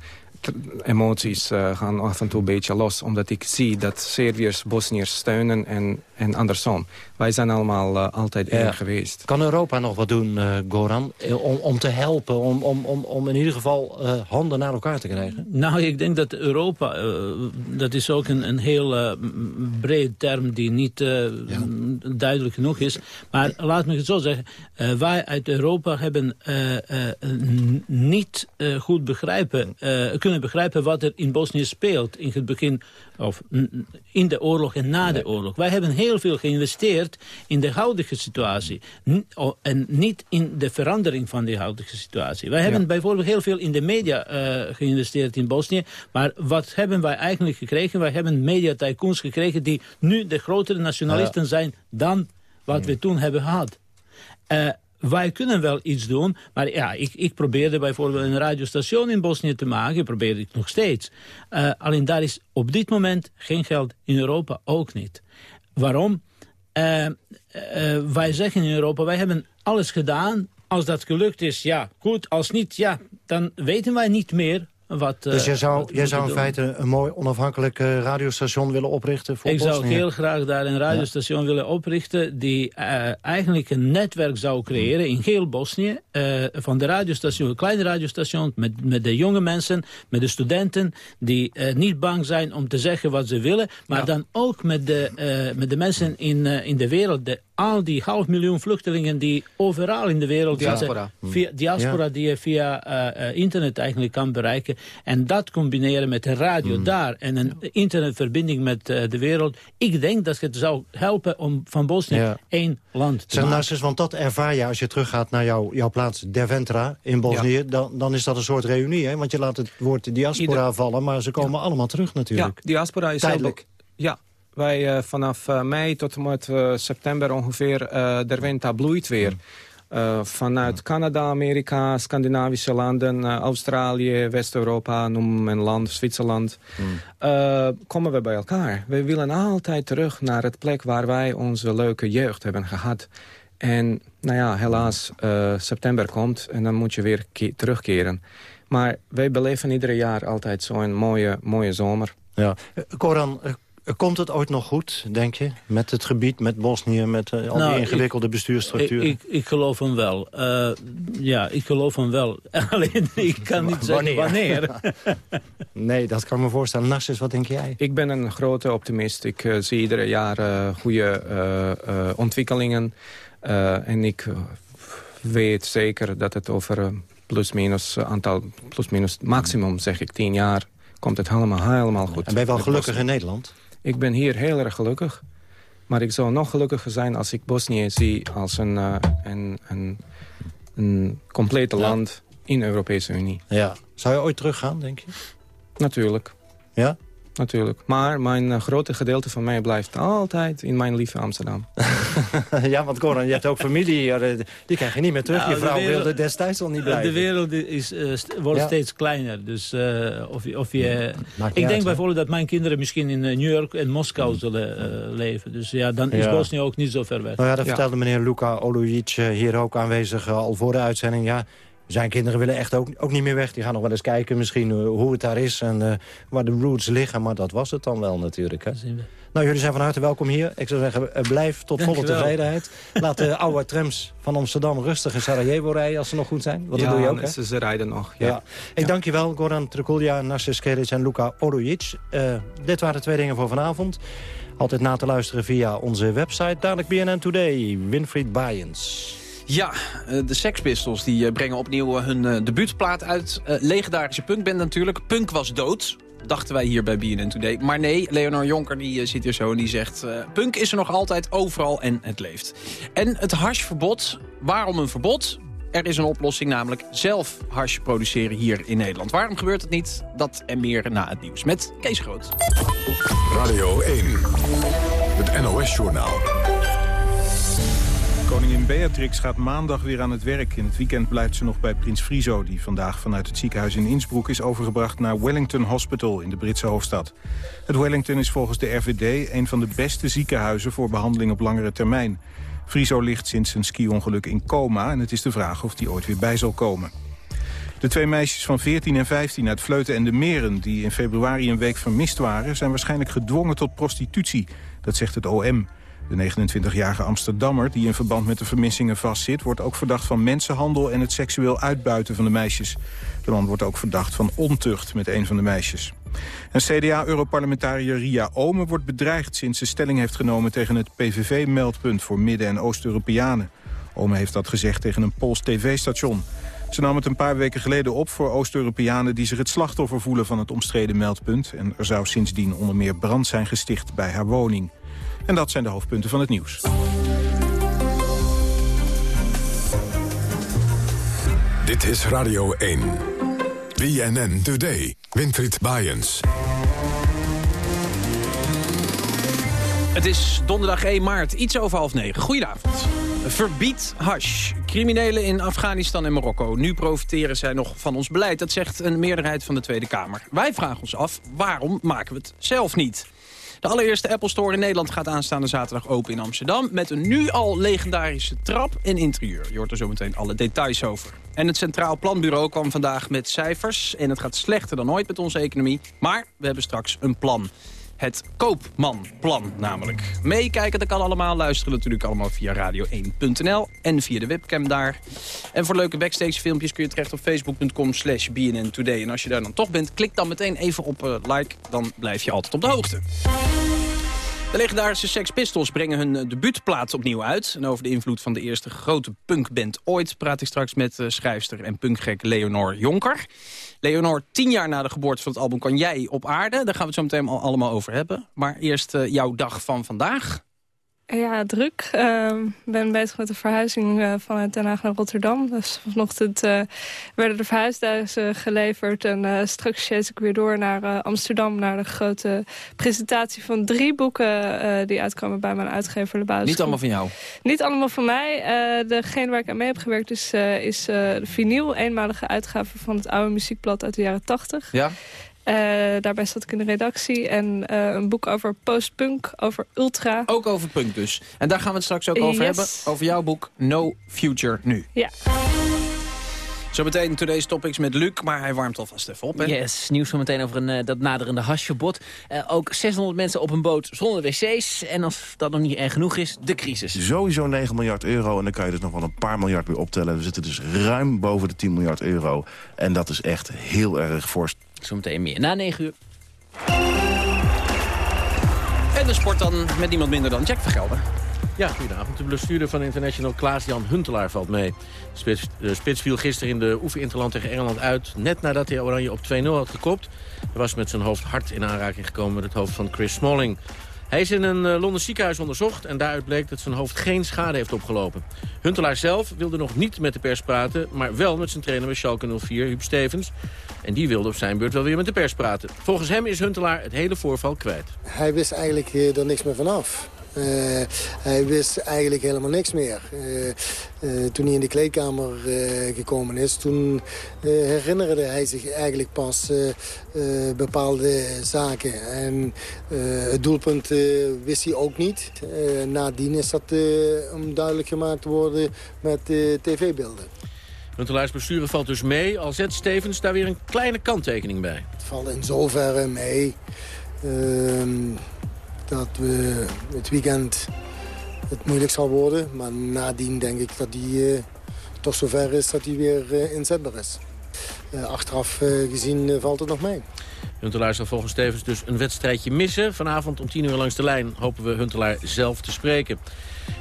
Emoties eh, gaan af en toe een beetje los. Omdat ik zie dat Serviërs Bosniërs steunen en, en andersom. Wij zijn allemaal eh, altijd één Ja. geweest. Kan Europa nog wat doen, eh, Goran, om, om te helpen, om, om, om, om in ieder geval eh, handen naar elkaar te krijgen? Nou, ik denk dat Europa, dat is ook een, een heel breed term die niet eh, duidelijk genoeg is. Maar laat me het zo zeggen, eh, wij uit Europa hebben eh, eh, niet goed begrijpen, kunnen begrijpen wat er in Bosnië speelt in het begin, of in de oorlog en na de oorlog. Wij hebben heel veel geïnvesteerd in de huidige situatie N- o- en niet in de verandering van die huidige situatie. Wij hebben bijvoorbeeld heel veel in de media eh, geïnvesteerd in Bosnië. Maar wat hebben wij eigenlijk gekregen? Wij hebben mediatycoons gekregen die nu de grotere nationalisten zijn dan wat we toen hebben gehad. Eh, wij kunnen wel iets doen, maar ja, ik, ik probeerde bijvoorbeeld een radiostation in Bosnië te maken, probeerde ik nog steeds. Eh, alleen daar is op dit moment geen geld, in Europa ook niet. Waarom? Eh, eh, wij zeggen in Europa, wij hebben alles gedaan. Als dat gelukt is, ja, goed. Als niet, ja, dan weten wij niet meer wat... eh, dus jij wat zou, jij zou in feite een mooi onafhankelijk eh, radiostation willen oprichten voor Ik zou heel graag daar een radiostation willen oprichten... die eh, eigenlijk een netwerk zou creëren in heel Bosnië... eh, van de radiostation, kleine radiostation... Met, met de jonge mensen, met de studenten... die eh, niet bang zijn om te zeggen wat ze willen... maar dan ook met de, eh, met de mensen in, eh, in de wereld... De, al die half miljoen vluchtelingen die overal in de wereld Diaspora. zitten... Via, diaspora Ja. die je via eh, eh, internet eigenlijk kan bereiken. En dat combineren met een radio Hmm. daar en een internetverbinding met eh, de wereld. Ik denk dat het zou helpen om van Bosnië Ja. één land te Zeg, maken. Narcis, want dat ervaar je als je teruggaat naar jouw, jouw plaats Derventra in Bosnië. Dan, dan is dat een soort reunie, hè? Want je laat het woord diaspora Ieder- vallen, maar ze komen allemaal terug natuurlijk. Ja, diaspora is Tijdelijk. Ja, wij eh, vanaf eh, mei tot en met eh, september ongeveer, eh Derwenta bloeit weer. Vanuit Canada, Amerika, Scandinavische landen, Australië, West-Europa, noem een land, Zwitserland. eh, komen we bij elkaar. We willen altijd terug naar het plek waar wij onze leuke jeugd hebben gehad. En nou ja, helaas, september komt en dan moet je weer ke- terugkeren. Maar wij beleven ieder jaar altijd zo'n mooie, mooie zomer. Ja. Koran, komt het ooit nog goed, denk je? Met het gebied, met Bosnië, met eh, al Nou, die ik- ingewikkelde bestuursstructuren? Ik, ik, ik geloof hem wel. Eh, ja, ik geloof hem wel. Alleen, ik kan niet zeggen wanneer. nee, dat kan ik me voorstellen. Narcis, wat denk jij? Ik ben een grote optimist. Ik eh, zie ieder jaar goede eh, eh, ontwikkelingen. Eh, en ik weet zeker dat het over plus-minus aantal, plus-minus maximum zeg ik, tien jaar, komt het helemaal, helemaal goed. En ben je wel gelukkig in Nederland? Ik ben hier heel erg gelukkig. Maar ik zou nog gelukkiger zijn als ik Bosnië zie als een, eh, een, een, een complete land in de Europese Unie. Ja. Zou je ooit teruggaan, denk je? Natuurlijk. Ja? Natuurlijk. Maar mijn eh, grote gedeelte van mij blijft altijd in mijn lieve Amsterdam. ja, want Koran, je hebt ook familie hier. eh, Die krijg je niet meer terug. Nou, je de vrouw wereld- wilde destijds al niet Eh, blijven. De wereld is, eh, st- wordt Ja. steeds kleiner. Dus eh, of, je- of je... Maakt ik denk uit, bijvoorbeeld dat mijn kinderen misschien in New York en Moskou zullen eh, leven. Dus ja, dan is Ja. Bosnië ook niet zo ver weg. Nou ja, dat vertelde meneer Luca Olujic hier ook aanwezig al voor de uitzending. Ja, Zijn kinderen willen echt ook, ook niet meer weg. Die gaan nog wel eens kijken misschien eh, hoe het daar is en eh, waar de roots liggen. Maar dat was het dan wel natuurlijk. Hè? Nou, jullie zijn van harte welkom hier. Ik zou zeggen, eh, blijf tot volle tevredenheid. Laat de oude trams van Amsterdam rustig in Sarajevo rijden als ze nog goed zijn. Want dat doe je ook, hè? Ze, ze rijden nog, ja. Ja. Ik dank je wel, Goran Trekulja, Narcis Kelic en Luka Orojic. Uh, dit waren de twee dingen voor vanavond. Altijd na te luisteren via onze website. Dadelijk BNN Today, Winfried Bayens. Ja, eh, de Sex Pistols die eh, brengen opnieuw eh, hun debuutplaat uit. legendarische punkband natuurlijk. Punk was dood, dachten wij hier bij BNN Today. Maar nee, Leonor Jonker die zit hier zo en die zegt... punk is er nog altijd overal en het leeft. En het hashverbod, waarom een verbod? Er is een oplossing, namelijk zelf hash produceren hier in Nederland. Waarom gebeurt het niet? Dat en meer na het nieuws met Kees Groot. Radio 1, het NOS-journaal. Koningin Beatrix gaat maandag weer aan het werk. In het weekend blijft ze nog bij prins Friso... die vandaag vanuit het ziekenhuis in Innsbruck is overgebracht... naar Wellington Hospital in de Britse hoofdstad. Het Wellington is volgens de RVD een van de beste ziekenhuizen... voor behandeling op langere termijn. Friso ligt sinds een ski-ongeluk in coma... en het is de vraag of die ooit weer bij zal komen. De twee meisjes van 14 en 15 uit Vleuten en de Meren... die in februari een week vermist waren... zijn waarschijnlijk gedwongen tot prostitutie. Dat zegt het OM. De 29-jarige Amsterdammer, die in verband met de vermissingen vastzit... wordt ook verdacht van mensenhandel en het seksueel uitbuiten van de meisjes. De man wordt ook verdacht van ontucht met een van de meisjes. En CDA-europarlementariër Ria Omen wordt bedreigd... sinds ze stelling heeft genomen tegen het PVV-meldpunt voor Midden- en Oost-Europeanen. Omen heeft dat gezegd tegen een Pools tv-station. Ze nam het een paar weken geleden op voor Oost-Europeanen... die zich het slachtoffer voelen van het omstreden meldpunt. En er zou sindsdien onder meer brand zijn gesticht bij haar woning. En dat zijn de hoofdpunten van het nieuws. Dit is Radio 1. BNN Today. Winfried Bajens. Het is donderdag 1 maart, iets over half negen. Goedenavond. Verbied hash. Criminelen in Afghanistan en Marokko. Nu profiteren zij nog van ons beleid. Dat zegt een meerderheid van de Tweede Kamer. Wij vragen ons af, waarom maken we het zelf niet? De allereerste Apple Store in Nederland gaat aanstaande zaterdag open in Amsterdam... met een nu al legendarische trap en interieur. Je hoort er zo meteen alle details over. En het Centraal Planbureau kwam vandaag met cijfers... en het gaat slechter dan ooit met onze economie. Maar we hebben straks een plan. Het Koopmanplan namelijk. Meekijken, dat kan allemaal. Luisteren natuurlijk allemaal via radio1.nl en via de webcam daar. En voor leuke backstage filmpjes kun je terecht op facebook.com slash BNN Today. En als je daar dan toch bent, klik dan meteen even op uh, like. Dan blijf je altijd op de hoogte. De legendarische Sex Pistols brengen hun eh, debuutplaat opnieuw uit. En over de invloed van de eerste grote punkband ooit... praat ik straks met uh, schrijfster en punkgek Leonor Jonker. Leonor, tien jaar na de geboorte van het album Kan Jij op Aarde. Daar gaan we het zo meteen allemaal over hebben. Maar eerst uh, jouw dag van vandaag. Ja, druk. Ik uh, ben bezig met de verhuizing uh, vanuit Den Haag naar Rotterdam. Dus vanochtend uh, werden de verhuisduizen geleverd. En uh, straks chase ik weer door naar Amsterdam... naar de grote presentatie van drie boeken... die uitkomen bij mijn uitgever De Niet allemaal van jou? Niet allemaal van mij. degene waar ik aan mee heb gewerkt is, is de vinyl. Eenmalige uitgave van het oude muziekblad uit de jaren tachtig. Ja. Uh, daarbij zat ik in de redactie. En uh, een boek over postpunk, over ultra. Ook over punk dus. En daar gaan we het straks ook over yes. hebben. Over jouw boek No Future Nu. Ja. Zometeen Today's Topics met Luc, maar hij warmt alvast even op. Hè? Yes, nieuws zometeen over een, uh, dat naderende hashverbod. Uh, ook 600 mensen op een boot zonder wc's. En als dat nog niet erg genoeg is, de crisis. Sowieso 9 miljard euro en dan kan je dus nog wel een paar miljard weer optellen. We zitten dus ruim boven de 10 miljard euro. En dat is echt heel erg fors. Zometeen meer. Na 9 uur. En de sport dan met niemand minder dan Jack Vergelder. Ja, goedenavond. De bestuurder van International Klaas-Jan Huntelaar valt mee. Spits, de spits viel gisteren in de oefeninterland tegen Engeland uit... net nadat hij Oranje op 2-0 had gekopt. Hij was met zijn hoofd hard in aanraking gekomen met het hoofd van Chris Smalling. Hij is in een uh, Londen ziekenhuis onderzocht en daaruit bleek dat zijn hoofd geen schade heeft opgelopen. Huntelaar zelf wilde nog niet met de pers praten, maar wel met zijn trainer bij Schalke 04, Huub Stevens. En die wilde op zijn beurt wel weer met de pers praten. Volgens hem is Huntelaar het hele voorval kwijt. Hij wist eigenlijk uh, er niks meer vanaf. Uh, hij wist eigenlijk helemaal niks meer. Uh, uh, toen hij in de kleedkamer gekomen is, toen herinnerde hij zich eigenlijk pas bepaalde zaken. En het doelpunt wist hij ook niet. nadien is dat om duidelijk gemaakt te worden met tv-beelden. Huntelaars besturen valt dus mee, al zet Stevens daar weer een kleine kanttekening bij. Het valt in zoverre mee ehm, dat we het weekend het moeilijk zal worden. Maar nadien denk ik dat die eh, toch zover is dat hij weer eh, inzetbaar is. Eh, achteraf gezien valt het nog mee. Huntelaar zal volgens Stevens dus een wedstrijdje missen. Vanavond om 10 uur langs de lijn hopen we Huntelaar zelf te spreken.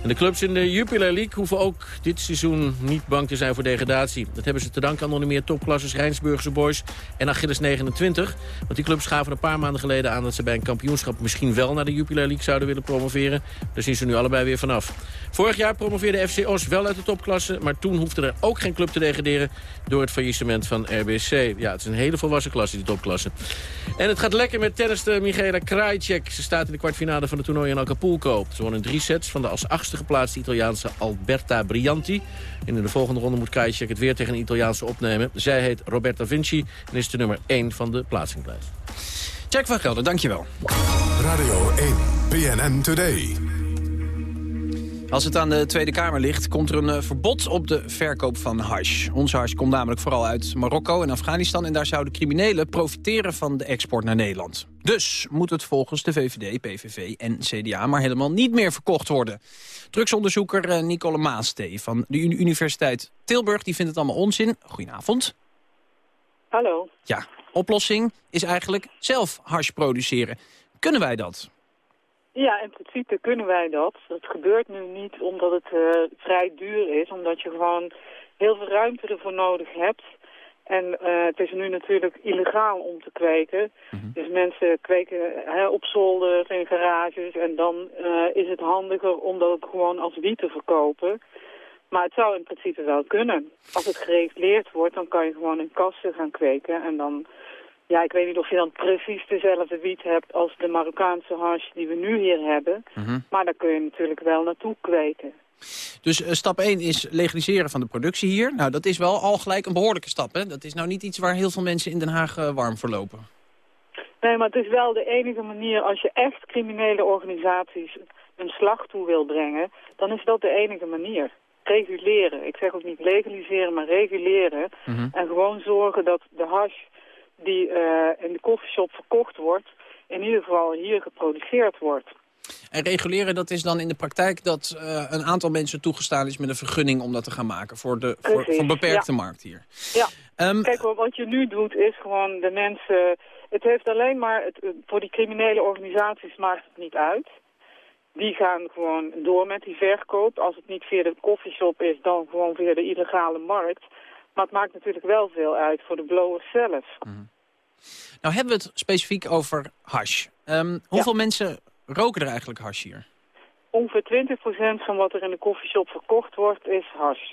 En de clubs in de Jupiler League hoeven ook dit seizoen niet bang te zijn voor degradatie. Dat hebben ze te danken aan onder meer topklasses Rijnsburgse Boys en Achilles 29. Want die clubs gaven een paar maanden geleden aan dat ze bij een kampioenschap misschien wel naar de Jupiler League zouden willen promoveren. Daar zien ze nu allebei weer vanaf. Vorig jaar promoveerde FC Os wel uit de topklasse, maar toen hoefde er ook geen club te degraderen door het faillissement van RBC. Ja, het is een hele volwassen klasse, die topklasse. En het gaat lekker met tennister Michaela Krajicek. Ze staat in de kwartfinale van het toernooi in Acapulco. Ze won in drie sets van de als achtste geplaatste Italiaanse Alberta Brianti. En in de volgende ronde moet Krajicek het weer tegen een Italiaanse opnemen. Zij heet Roberta Vinci en is de nummer 1 van de plaatsinglijst. Jack van Gelder, dankjewel. Radio 1, PNN Today. Als het aan de Tweede Kamer ligt, komt er een eh, verbod op de verkoop van hash. Onze hash komt namelijk vooral uit Marokko en Afghanistan... en daar zouden criminelen profiteren van de export naar Nederland. Dus moet het volgens de VVD, PVV en CDA maar helemaal niet meer verkocht worden. Drugsonderzoeker eh, Nicole Maastee van de Uni- Universiteit Tilburg... die vindt het allemaal onzin. Goedenavond. Hallo. Ja, oplossing is eigenlijk zelf hash produceren. Kunnen wij dat? Ja, in principe kunnen wij dat. Dat gebeurt nu niet omdat het eh, vrij duur is, omdat je gewoon heel veel ruimte ervoor nodig hebt. En eh, het is nu natuurlijk illegaal om te kweken. Dus mensen kweken hè, op zolders, in garages. En dan eh, is het handiger om dat gewoon als wiet te verkopen. Maar het zou in principe wel kunnen. Als het gereguleerd wordt, dan kan je gewoon in kassen gaan kweken. En dan, ja, ik weet niet of je dan precies dezelfde wiet hebt als de Marokkaanse hash die we nu hier hebben. Maar daar kun je natuurlijk wel naartoe kweken. Dus eh, stap 1 is legaliseren van de productie hier. Nou, dat is wel al gelijk een behoorlijke stap, hè? Dat is nou niet iets waar heel veel mensen in Den Haag eh, warm voor lopen. Nee, maar het is wel de enige manier als je echt criminele organisaties een slag toe wil brengen, dan is dat de enige manier. Reguleren. Ik zeg ook niet legaliseren, maar reguleren. En gewoon zorgen dat de hash die eh, in de koffieshop verkocht wordt, in ieder geval hier geproduceerd wordt. En reguleren, dat is dan in de praktijk dat eh, een aantal mensen toegestaan is met een vergunning om dat te gaan maken voor de voor, Precies, voor een beperkte ja. markt hier. Ja, Ehm, kijk wat je nu doet is gewoon de mensen... Het heeft alleen maar, het, voor die criminele organisaties maakt het niet uit. Die gaan gewoon door met die verkoop. Als het niet via de koffieshop is, dan gewoon via de illegale markt. Maar het maakt natuurlijk wel veel uit voor de blowers zelf. nou hebben we het specifiek over hash. Ehm, hoeveel mensen roken er eigenlijk hash hier? Ongeveer 20% van wat er in de koffieshop verkocht wordt is hash.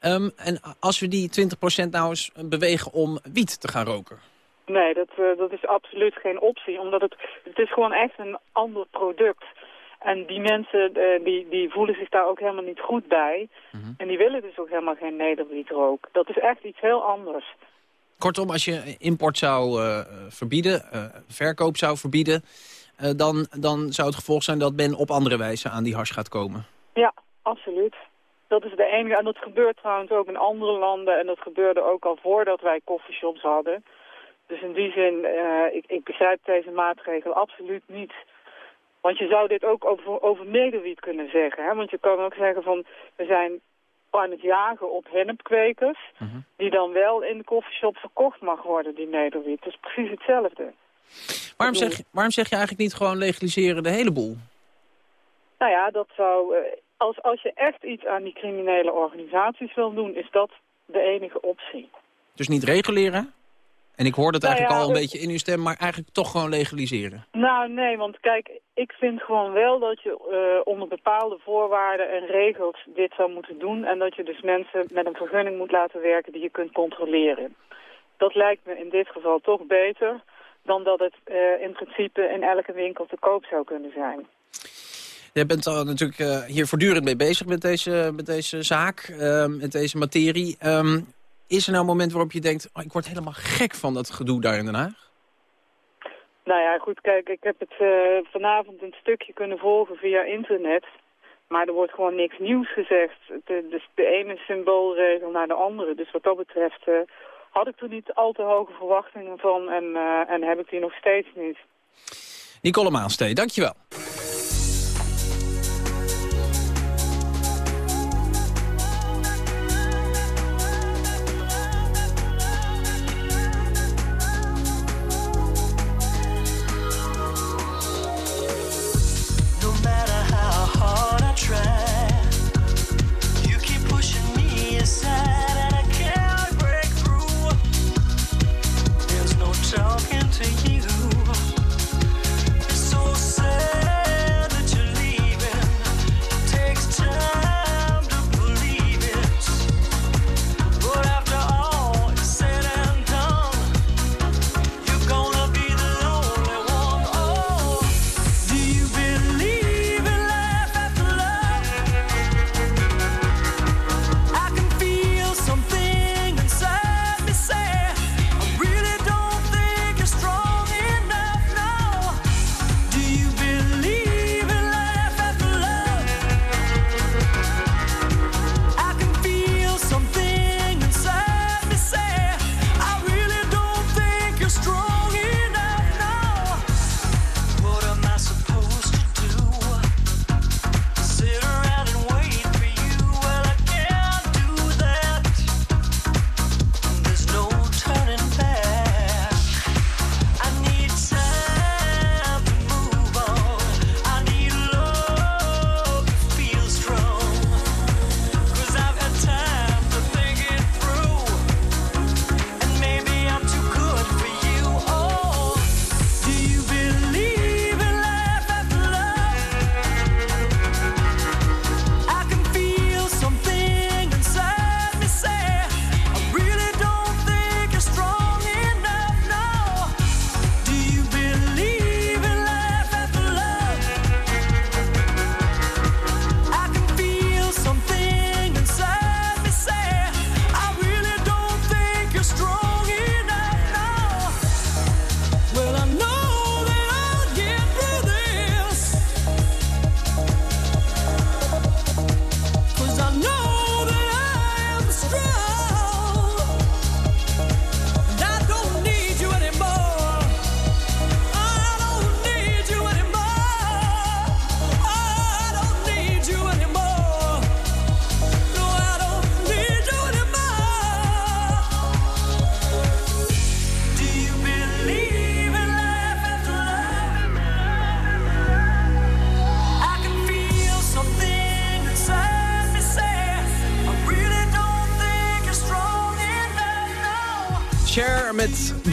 Ehm, en als we die 20% nou eens bewegen om wiet te gaan roken? Nee, dat, eh, dat is absoluut geen optie. Omdat het, het is gewoon echt een ander product. En die mensen eh, die, die voelen zich daar ook helemaal niet goed bij. En die willen dus ook helemaal geen nederwietrook. Dat is echt iets heel anders. Kortom, als je import zou eh, verbieden, eh, verkoop zou verbieden... dan, dan zou het gevolg zijn dat men op andere wijze aan die hash gaat komen. Ja, absoluut. Dat is de enige. En dat gebeurt trouwens ook in andere landen. En dat gebeurde ook al voordat wij coffeeshops hadden. Dus in die zin, ik, ik begrijp deze maatregel absoluut niet. Want je zou dit ook over, over nederwiet kunnen zeggen. Hè? Want je kan ook zeggen van, we zijn aan het jagen op hennepkwekers... die dan wel in de coffeeshop verkocht mag worden, die nederwiet. Dat is precies hetzelfde. Waarom zeg, je- waarom zeg je eigenlijk niet gewoon legaliseren de hele boel? Nou ja, dat zou... eh, als, als je echt iets aan die criminele organisaties wil doen, is dat de enige optie. Dus niet reguleren? En ik hoor dat Nou eigenlijk ja, al een beetje in uw stem, maar eigenlijk toch gewoon legaliseren. Nou, nee, want kijk, ik vind gewoon wel dat je eh, onder bepaalde voorwaarden en regels dit zou moeten doen. En dat je dus mensen met een vergunning moet laten werken die je kunt controleren. Dat lijkt me in dit geval toch beter dan dat het eh, in principe in elke winkel te koop zou kunnen zijn. Je bent al natuurlijk eh, hier voortdurend mee bezig met deze, met deze zaak, eh, met deze materie. Ehm, is er nou een moment waarop je denkt, oh, ik word helemaal gek van dat gedoe daar in Den Haag? Nou ja, goed, kijk, ik heb het eh, vanavond een stukje kunnen volgen via internet. Maar er wordt gewoon niks nieuws gezegd. De, dus de ene symboolregel naar de andere. Dus wat dat betreft uh, had ik er niet al te hoge verwachtingen van en, uh, en heb ik die nog steeds niet. Nicole Maanstee, dankjewel.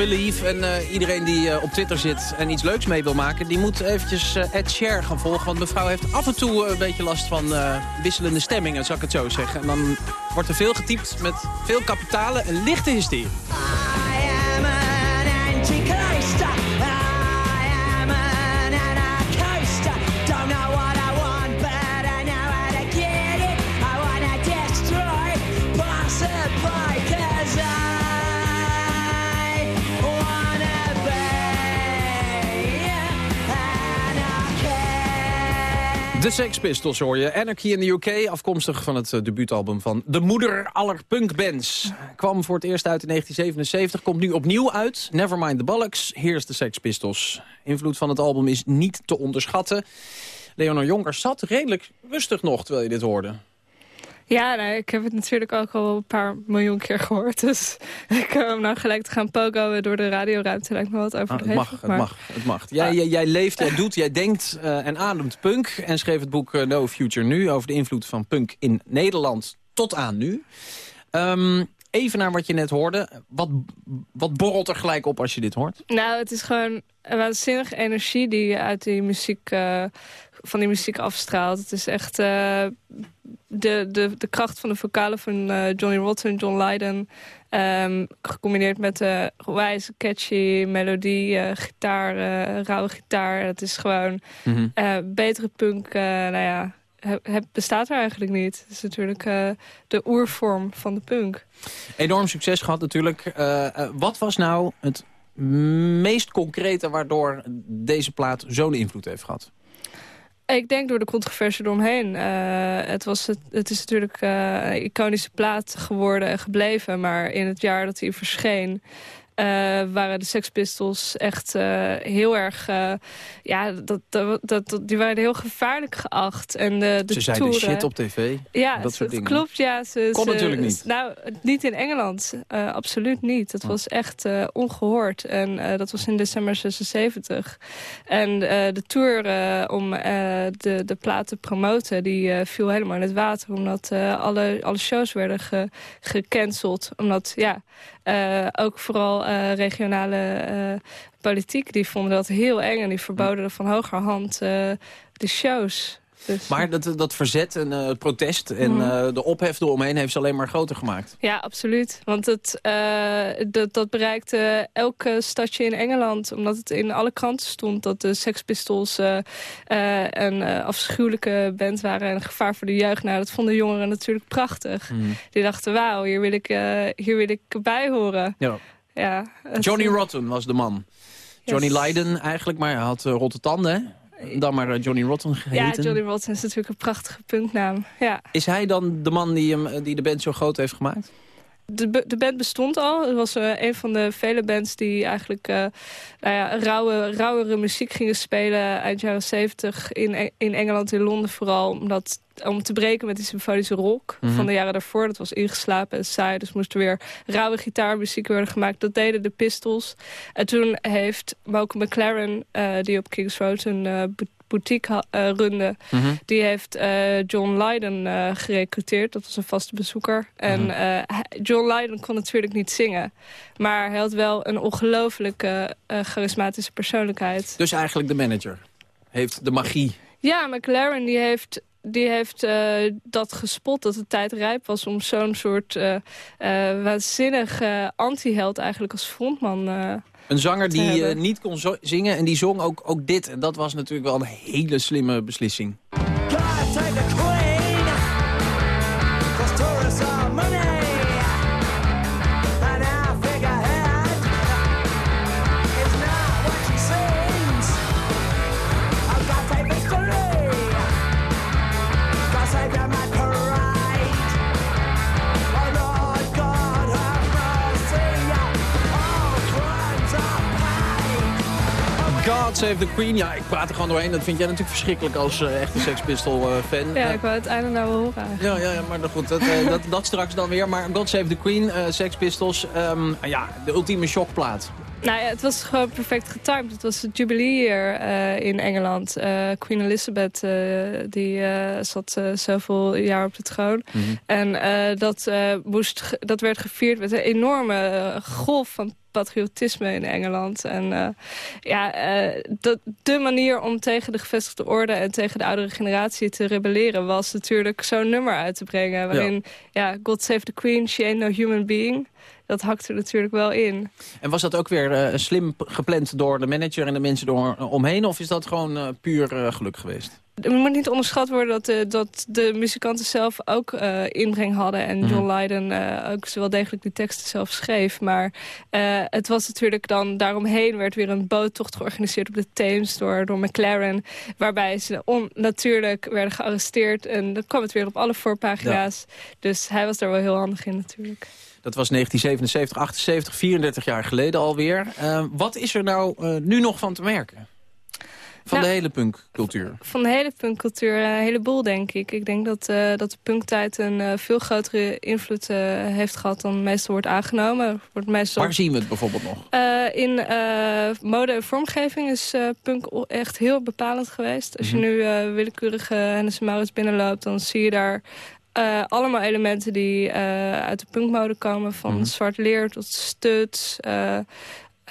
Believe. En uh, iedereen die uh, op Twitter zit en iets leuks mee wil maken... die moet eventjes uh, Ed Share gaan volgen. Want mevrouw heeft af en toe een beetje last van wisselende stemmingen, zou ik het zo zeggen. En dan wordt er veel getypt met veel kapitalen en lichte hysterie. De Sex Pistols hoor je. Anarchy in the UK, afkomstig van het uh, debuutalbum van de moeder aller punkbands. Kwam voor het eerst uit in 1977, komt nu opnieuw uit. Nevermind the Bollocks, here's de Sex Pistols. Invloed van het album is niet te onderschatten. Leonor Jonker zat redelijk rustig nog terwijl je dit hoorde. Ja, nou, ik heb het natuurlijk ook al een paar miljoen keer gehoord. Dus ik hem nou gelijk te gaan pogoen door de radioruimte. Lijkt me wat over ah, het mag, het mag, het mag. Jij, jij, jij, leeft, jij doet, jij denkt uh, en ademt punk. En schreef het boek uh, No Future Nu over de invloed van punk in Nederland tot aan nu. Um, even naar wat je net hoorde. Wat, wat borrelt er gelijk op als je dit hoort? Nou, het is gewoon een waanzinnige energie die je uit die muziek, uh, van die muziek afstraalt. Het is echt uh, de, de, de kracht van de vocalen van uh, Johnny Rotten, John Lydon... Um, gecombineerd met de wijze catchy melodie, gitaar, rauwe gitaar. Het is gewoon mm -hmm. betere punk, nou ja het bestaat er eigenlijk niet. Het is natuurlijk uh, de oervorm van de punk. Enorm succes gehad natuurlijk. Uh, uh, wat was nou het meest concrete waardoor deze plaat zo'n invloed heeft gehad? Ik denk door de controversie eromheen. Uh, het, was het, het is natuurlijk uh, een iconische plaat geworden en gebleven. Maar in het jaar dat hij verscheen... Uh, waren de Sex Pistols echt uh, heel erg... Uh, ja, dat, dat, dat, die waren heel gevaarlijk geacht. En de, ze zeiden toeren, shit op tv, ja, dat soort dingen. klopt, ja. Ze, Kon ze, natuurlijk niet. Nou, niet in Engeland. absoluut niet. Het Oh. was echt ongehoord. En dat was in december 76. En de tour om de, de plaat te promoten... die viel helemaal in het water. Omdat alle, alle shows werden ge, gecanceld. Omdat, ja... Uh, ook vooral uh, regionale uh, politiek, die vonden dat heel eng... en die verboden van hogerhand de shows. Dus, maar dat, dat verzet en het protest en Mhm. de ophef eromheen... heeft ze alleen maar groter gemaakt. Ja, absoluut. Want het, dat, dat bereikte elke stadje in Engeland. Omdat het in alle kranten stond dat de Sex Pistols... een afschuwelijke band waren en een gevaar voor de jeugd. Nou, dat vonden jongeren natuurlijk prachtig. Mhm. Die dachten, wauw, hier, wil ik, hier wil ik bij horen. Ja. Ja, Johnny Rotten was de man. Johnny Lydon eigenlijk, maar hij had rotte tanden? Dan maar uh, Johnny Rotten geheten. Ja, Johnny Rotten is natuurlijk een prachtige punknaam. Ja. Is hij dan de man die, hem, die de band zo groot heeft gemaakt? De, de band bestond al. Het was uh, een van de vele bands die eigenlijk uh, nou ja, rauwe, rauwere muziek gingen spelen eind jaren 70 in, in Engeland, in Londen vooral. Omdat, om te breken met die symfonische rock Mhm. van de jaren daarvoor. Dat was ingeslapen en saai, dus moest er weer rauwe gitaarmuziek worden gemaakt. Dat deden de Pistols. En toen heeft Malcolm McLaren, uh, die op Kings Road een uh, boutique uh, runde. Mhm. Die heeft John Lydon gerecruiteerd. Dat was een vaste bezoeker. En Mhm. John Lydon kon natuurlijk niet zingen. Maar hij had wel een ongelooflijke charismatische persoonlijkheid. Dus eigenlijk de manager heeft de magie. Ja, McLaren die heeft die heeft uh, dat gespot dat het tijd rijp was om zo'n soort uh, uh, waanzinnig anti-held eigenlijk als frontman een zanger die niet kon zingen en die zong ook, ook dit. En dat was natuurlijk wel een hele slimme beslissing. God Save the Queen. Ja, ik praat er gewoon doorheen. Dat vind jij natuurlijk verschrikkelijk als uh, echte Sex Pistol uh, fan. Ja, ik wou het einde nou wel horen. Ja, ja, ja maar goed, dat, uh, dat, dat straks dan weer. Maar God Save the Queen, Sex Pistols, um, ja, de ultieme shockplaat. Nou ja, het was gewoon perfect getimed. Het was het Jubilee year uh, in Engeland. Uh, Queen Elizabeth, uh, die zat zoveel jaar op de troon. Mhm. Mm -hmm. En dat, moest, dat werd gevierd met een enorme golf van patriotisme in Engeland. En uh, ja, uh, de, de manier om tegen de gevestigde orde en tegen de oudere generatie te rebelleren was natuurlijk zo'n nummer uit te brengen. Waarin, ja. ja, God Save the Queen, She Ain't No Human Being. Dat hakte natuurlijk wel in. En was dat ook weer uh, slim gepland door de manager en de mensen door, omheen? Of is dat gewoon puur geluk geweest? Er moet niet onderschat worden dat de, dat de muzikanten zelf ook uh, inbreng hadden. En John Mhm. Lydon uh, ook wel degelijk die teksten zelf schreef. Maar uh, het was natuurlijk dan, daaromheen werd weer een boottocht georganiseerd op de Theems door, door McLaren. Waarbij ze onnatuurlijk werden gearresteerd. En dan kwam het weer op alle voorpagina's. Ja. Dus hij was daar wel heel handig in natuurlijk. Dat was 1977, 78, 34 jaar geleden alweer. wat is er nou nu nog van te merken? Van Nou, de hele punkcultuur? Van de hele punkcultuur, een heleboel denk ik. Ik denk dat, uh, dat de punktijd een uh, veel grotere invloed uh, heeft gehad dan meestal wordt aangenomen. Wordt meestal... Waar zien we het bijvoorbeeld nog? in mode en vormgeving is punk echt heel bepalend geweest. Als je Mhm. nu willekeurige Hennis Maurits binnenloopt, dan zie je daar... Uh, allemaal elementen die uh, uit de punkmode komen. Van Mhm. zwart leer tot studs. Uh,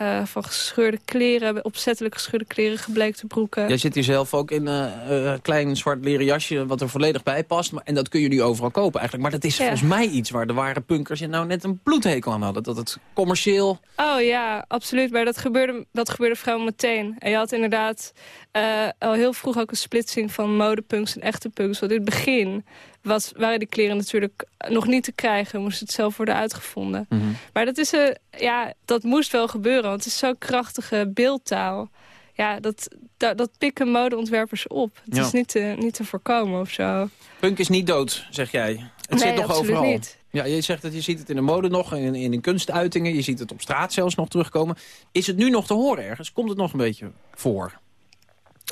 uh, van gescheurde kleren, opzettelijk gescheurde kleren, gebleekte broeken. Jij zit hier zelf ook in een klein zwart leren jasje wat er volledig bij past. Maar, en dat kun je nu overal kopen eigenlijk. Maar dat is Ja. volgens mij iets waar de ware punkers je nou net een bloedhekel aan hadden. Dat het commercieel... Oh ja, absoluut. Maar dat gebeurde, dat gebeurde vrijwel meteen. En je had inderdaad uh, al heel vroeg ook een splitsing van modepunks en echte punks. Want in het begin was, waren die kleren natuurlijk nog niet te krijgen. Moest het zelf worden uitgevonden. Mhm. Maar dat, is, uh, ja, dat moest wel gebeuren, want het is zo'n krachtige beeldtaal. ja, dat, dat, dat pikken modeontwerpers op. Het Ja. is niet te, niet te voorkomen of zo. Punk is niet dood, zeg jij. Het Nee, zit nog absoluut overal. niet. Ja, je zegt dat je ziet het in de mode nog, in, in de kunstuitingen. Je ziet het op straat zelfs nog terugkomen. Is het nu nog te horen ergens? Komt het nog een beetje voor?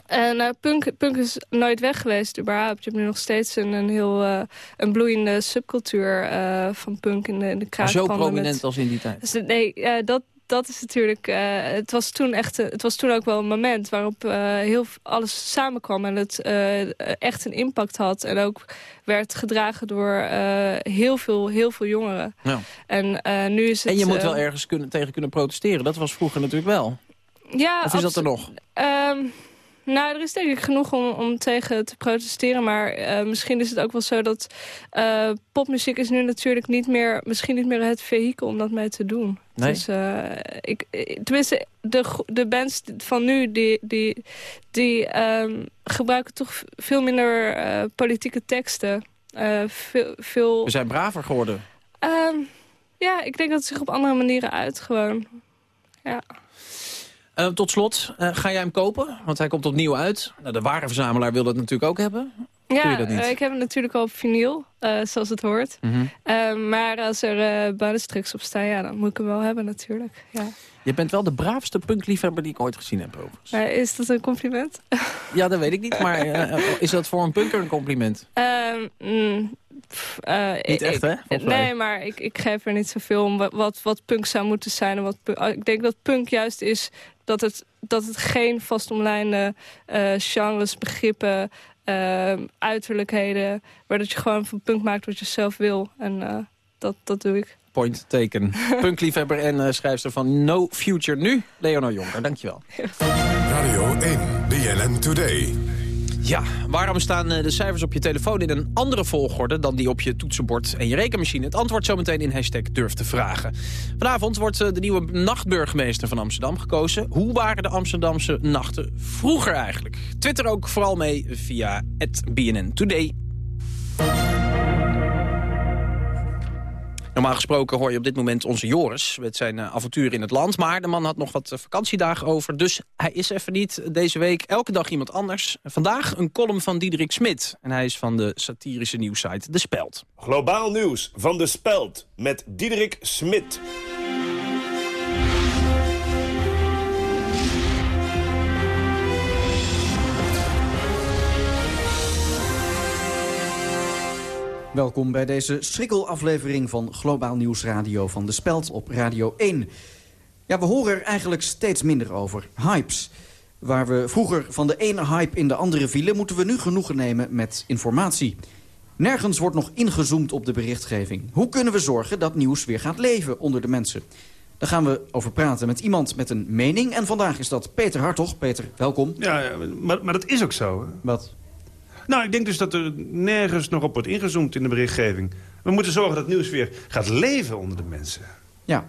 En eh, punk, punk is nooit weg geweest, überhaupt. Je hebt nu nog steeds een, een heel eh, een bloeiende subcultuur eh, van punk in de, in de Maar zo prominent met- als in die tijd. Dus, nee, dat, dat is natuurlijk... het, was toen echt, het was toen ook wel een moment waarop heel alles samenkwam... en het echt een impact had. En ook werd gedragen door heel, veel, heel veel jongeren. Ja. En nu is het... En je moet wel ergens kunnen, tegen kunnen protesteren. Dat was vroeger natuurlijk wel. Ja, Of is dat er nog? Ehm, nou, er is denk ik genoeg om, om tegen te protesteren. Maar eh, misschien is het ook wel zo dat eh, popmuziek is nu natuurlijk niet meer, misschien niet meer het vehikel om dat mee te doen. Nee? Dus, eh, ik, tenminste, de, de bands van nu, die, die, die ehm, gebruiken toch veel minder politieke teksten. Veel, veel, We zijn braver geworden. Ehm, ja, ik denk dat het zich op andere manieren uit gewoon. Ja. Eh, tot slot, eh, ga jij hem kopen? Want hij komt opnieuw uit. Nou, de ware verzamelaar wil dat natuurlijk ook hebben. Je Ja, dat niet? eh, ik heb hem natuurlijk al op vinyl, eh, zoals het hoort. Mhm. Maar als er uh, op staan, ja, dan moet ik hem wel hebben natuurlijk. Ja. Je bent wel de braafste punkliefhebber die ik ooit gezien heb. Overigens. Is dat een compliment? Ja, dat weet ik niet. Maar is dat voor een punker een compliment? Ehm, mm, pff, eh, Niet echt, ik- hè. Nee, maar ik, ik geef er niet zoveel om wat, wat, punk zou moeten zijn. En wat, oh, ik denk dat punk juist is dat het, dat het geen vastomlijnde eh genres, begrippen, eh, uiterlijkheden... maar dat je gewoon van punk maakt wat je zelf wil. En eh, dat, dat doe ik. Point taken. Punkliefhebber en schrijfster van No Future Nu, Leonor Jonker. Dankjewel. Radio 1, BNN Today. Ja, waarom staan eh, de cijfers op je telefoon in een andere volgorde... dan die op je toetsenbord en je rekenmachine? Het antwoord zometeen in hashtag durf te vragen. Vanavond wordt eh, de nieuwe nachtburgemeester van Amsterdam gekozen. Hoe waren de Amsterdamse nachten vroeger eigenlijk? Twitter ook vooral mee via BNN Today. Normaal gesproken hoor je op dit moment onze Joris met zijn eh, avontuur in het land. Maar de man had nog wat eh, vakantiedagen over, dus hij is even niet deze week. Elke dag iemand anders. Vandaag een column van Diederik Smit. En hij is van de satirische nieuwsite De Speld. Globaal nieuws van De Speld met Diederik Smit. Welkom bij deze schrikkelaflevering van Globaal Nieuws Radio van De Speld op Radio 1. Ja, we horen er eigenlijk steeds minder over. Hypes. Waar we vroeger van de ene hype in de andere vielen... moeten we nu genoegen nemen met informatie. Nergens wordt nog ingezoomd op de berichtgeving. Hoe kunnen we zorgen dat nieuws weer gaat leven onder de mensen? Daar gaan we over praten met iemand met een mening. En vandaag is dat Peter Hartog. Peter, welkom. Ja, ja, maar, maar dat is ook zo. Hè? Wat? Nou, ik denk dus dat er nergens nog op wordt ingezoomd in de berichtgeving. We moeten zorgen dat nieuws weer gaat leven onder de mensen. Ja.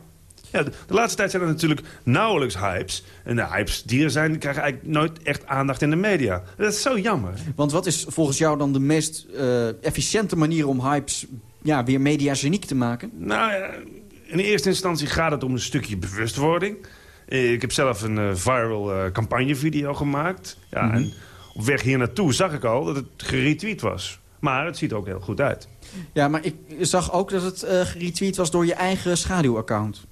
Ja, de, de laatste tijd zijn er natuurlijk nauwelijks hypes. En de hypes die er zijn, krijgen eigenlijk nooit echt aandacht in de media. Dat is zo jammer. Want wat is volgens jou dan de meest eh, efficiënte manier om hypes ja, weer mediageniek te maken? Nou in eerste instantie gaat het om een stukje bewustwording. Ik heb zelf een eh, viral eh, campagnevideo gemaakt. Ja, Mhm. En op weg hier naartoe zag ik al dat het geretweet was. Maar het ziet er ook heel goed uit. Ja, maar ik zag ook dat het eh geretweet was door je eigen schaduwaccount.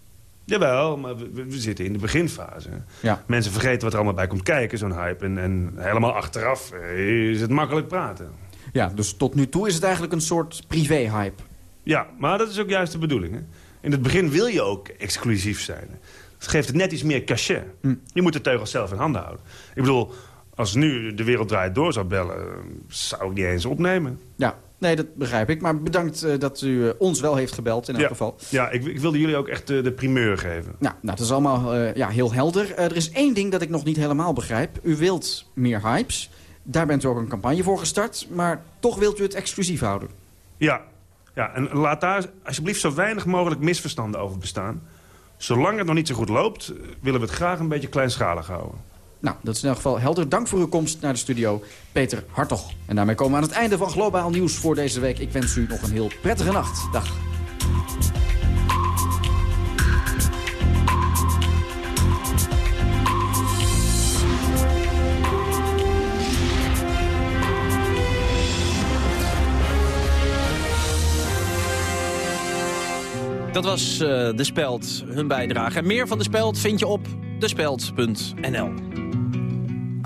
Jawel, maar we, we- we zitten in de beginfase. Ja. Mensen vergeten wat er allemaal bij komt kijken, zo'n hype. En, en helemaal achteraf eh, is het makkelijk praten. Ja, dus tot nu toe is het eigenlijk een soort privé-hype. Ja, maar dat is ook juist de bedoeling. Hè? In het begin wil je ook exclusief zijn. Dat geeft het net iets meer cachet. Hm. Je moet de teugels zelf in handen houden. Ik bedoel, als nu de wereld draait door zou bellen... zou ik niet eens opnemen. Ja, nee, dat begrijp ik. Maar bedankt eh, dat u eh, ons wel heeft gebeld in elk ja, geval. Ja, ik, ik wilde jullie ook echt de, de primeur geven. Nou, nou, dat is allemaal eh, ja, heel helder. Er is één ding dat ik nog niet helemaal begrijp. U wilt meer hypes. Daar bent u ook een campagne voor gestart. Maar toch wilt u het exclusief houden. Ja, ja, en laat daar alsjeblieft zo weinig mogelijk misverstanden over bestaan. Zolang het nog niet zo goed loopt, willen we het graag een beetje kleinschalig houden. Nou, dat is in elk geval helder. Dank voor uw komst naar de studio, Peter Hartog. En daarmee komen we aan het einde van Globaal Nieuws voor deze week. Ik wens u nog een heel prettige nacht. Dag. Dat was eh, De Speld, hun bijdrage. En meer van De Speld vind je op despeld.nl.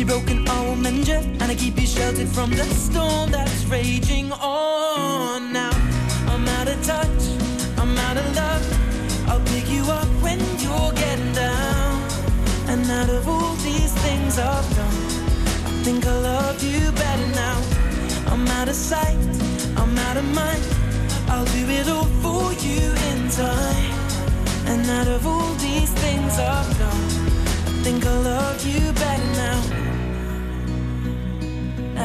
You're broken, will mend you, and I keep you sheltered from the storm that's raging on. Now I'm out of touch, I'm out of love. I'll pick you up when you're getting down. And out of all these things I've done, I think I love you better now. I'm out of sight, I'm out of mind. I'll do it all for you in time. And out of all these things I've done, I think I love you better now.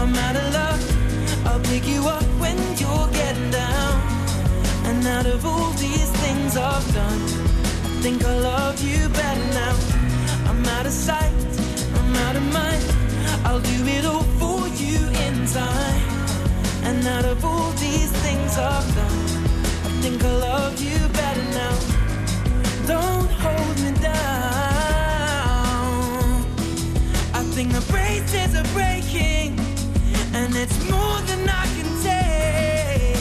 I'm out of love. I'll pick you up when you're getting down. And out of all these things I've done, I think I love you better now. I'm out of sight, I'm out of mind. I'll do it all for you in time. And out of all these things I've done, I think I love you better now. Don't hold me down. I think the braces are breaking, it's more than I can take.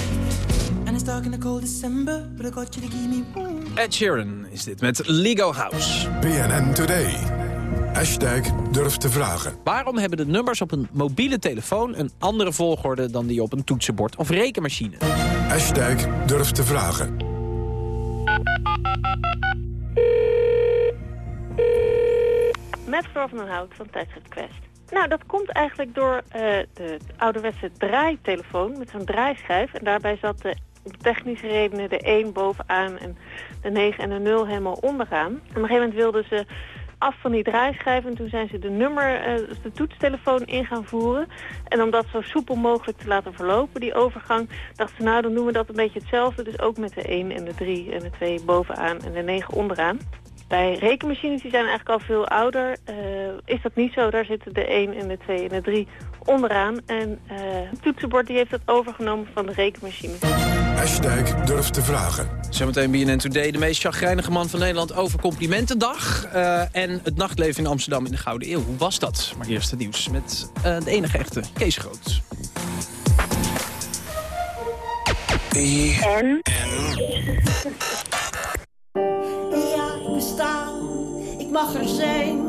And it's dark in the cold December, but I got you to keep me warm. Ed Sheeran is dit met Lego House. BNN Today. Hashtag durf te vragen. Waarom hebben de nummers op een mobiele telefoon een andere volgorde dan die op een toetsenbord of rekenmachine? Hashtag durf te vragen. Met Flor van den Hout van Tijdschrift Quest. Nou, dat komt eigenlijk door uh, de ouderwetse draaitelefoon met zo'n draaischijf. En daarbij zat de technische redenen de 1 bovenaan en de 9 en de 0 helemaal onderaan. Op een gegeven moment wilden ze af van die draaischijf en toen zijn ze de nummer, uh, de toetstelefoon in gaan voeren. En om dat zo soepel mogelijk te laten verlopen, die overgang, dachten ze nou dan doen we dat een beetje hetzelfde. Dus ook met de 1 en de 3 en de 2 bovenaan en de 9 onderaan. Bij rekenmachines, die zijn eigenlijk al veel ouder, uh, is dat niet zo. Daar zitten de 1 en de 2 en de 3 onderaan. En uh, het toetsenbord die heeft dat overgenomen van de rekenmachine. Hashtag durf te vragen. Zometeen BNN Today, de meest chagrijnige man van Nederland over Complimentendag. Uh, en het nachtleven in Amsterdam in de Gouden Eeuw. Hoe was dat? Maar eerst het nieuws met uh, de enige echte Kees Groot. En? Ik mag er zijn.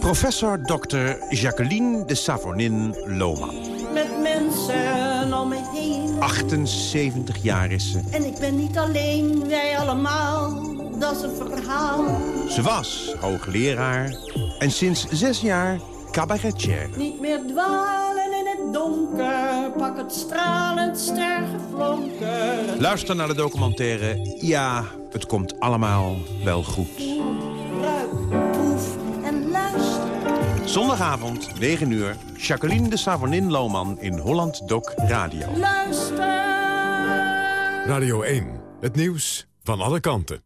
Professor Dr. Jacqueline de Savonin Lohman. Met mensen om me heen. 78 jaar is ze. En ik ben niet alleen, wij allemaal. Dat is een verhaal. Ze was hoogleraar en sinds zes jaar cabaretier. Niet meer dwalen in het donker. Pak het stralend stergeflonken. Luister naar de documentaire Ja, het komt allemaal wel goed. Zondagavond, 9 uur, Jacqueline de Savonin Lohman in Holland Doc Radio. Luister. Radio 1, het nieuws van alle kanten.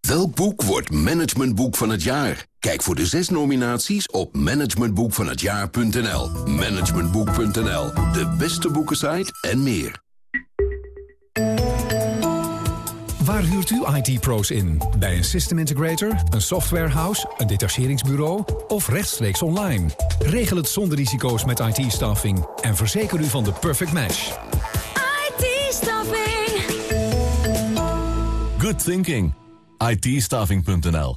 Welk boek wordt managementboek van het jaar? Kijk voor de zes nominaties op managementboekvanhetjaar.nl. Managementboek.nl, de beste boekensite en meer. Waar huurt u IT-pro's in? Bij een system integrator, een softwarehouse, een detacheringsbureau of rechtstreeks online? Regel het zonder risico's met IT-staffing en verzeker u van de perfect match. IT-staffing. Good thinking. IT-staffing.nl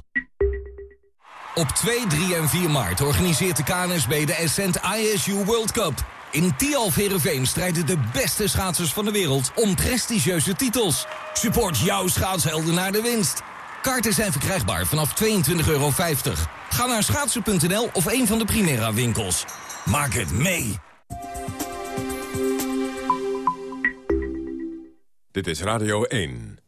Op 2, 3 en 4 maart organiseert de KNSB de Ascent ISU World Cup. In Tialf Herenveen strijden de beste schaatsers van de wereld om prestigieuze titels. Support jouw schaatshelden naar de winst. Kaarten zijn verkrijgbaar vanaf 22,50 euro. Ga naar schaatsen.nl of een van de Primera winkels. Maak het mee. Dit is Radio 1.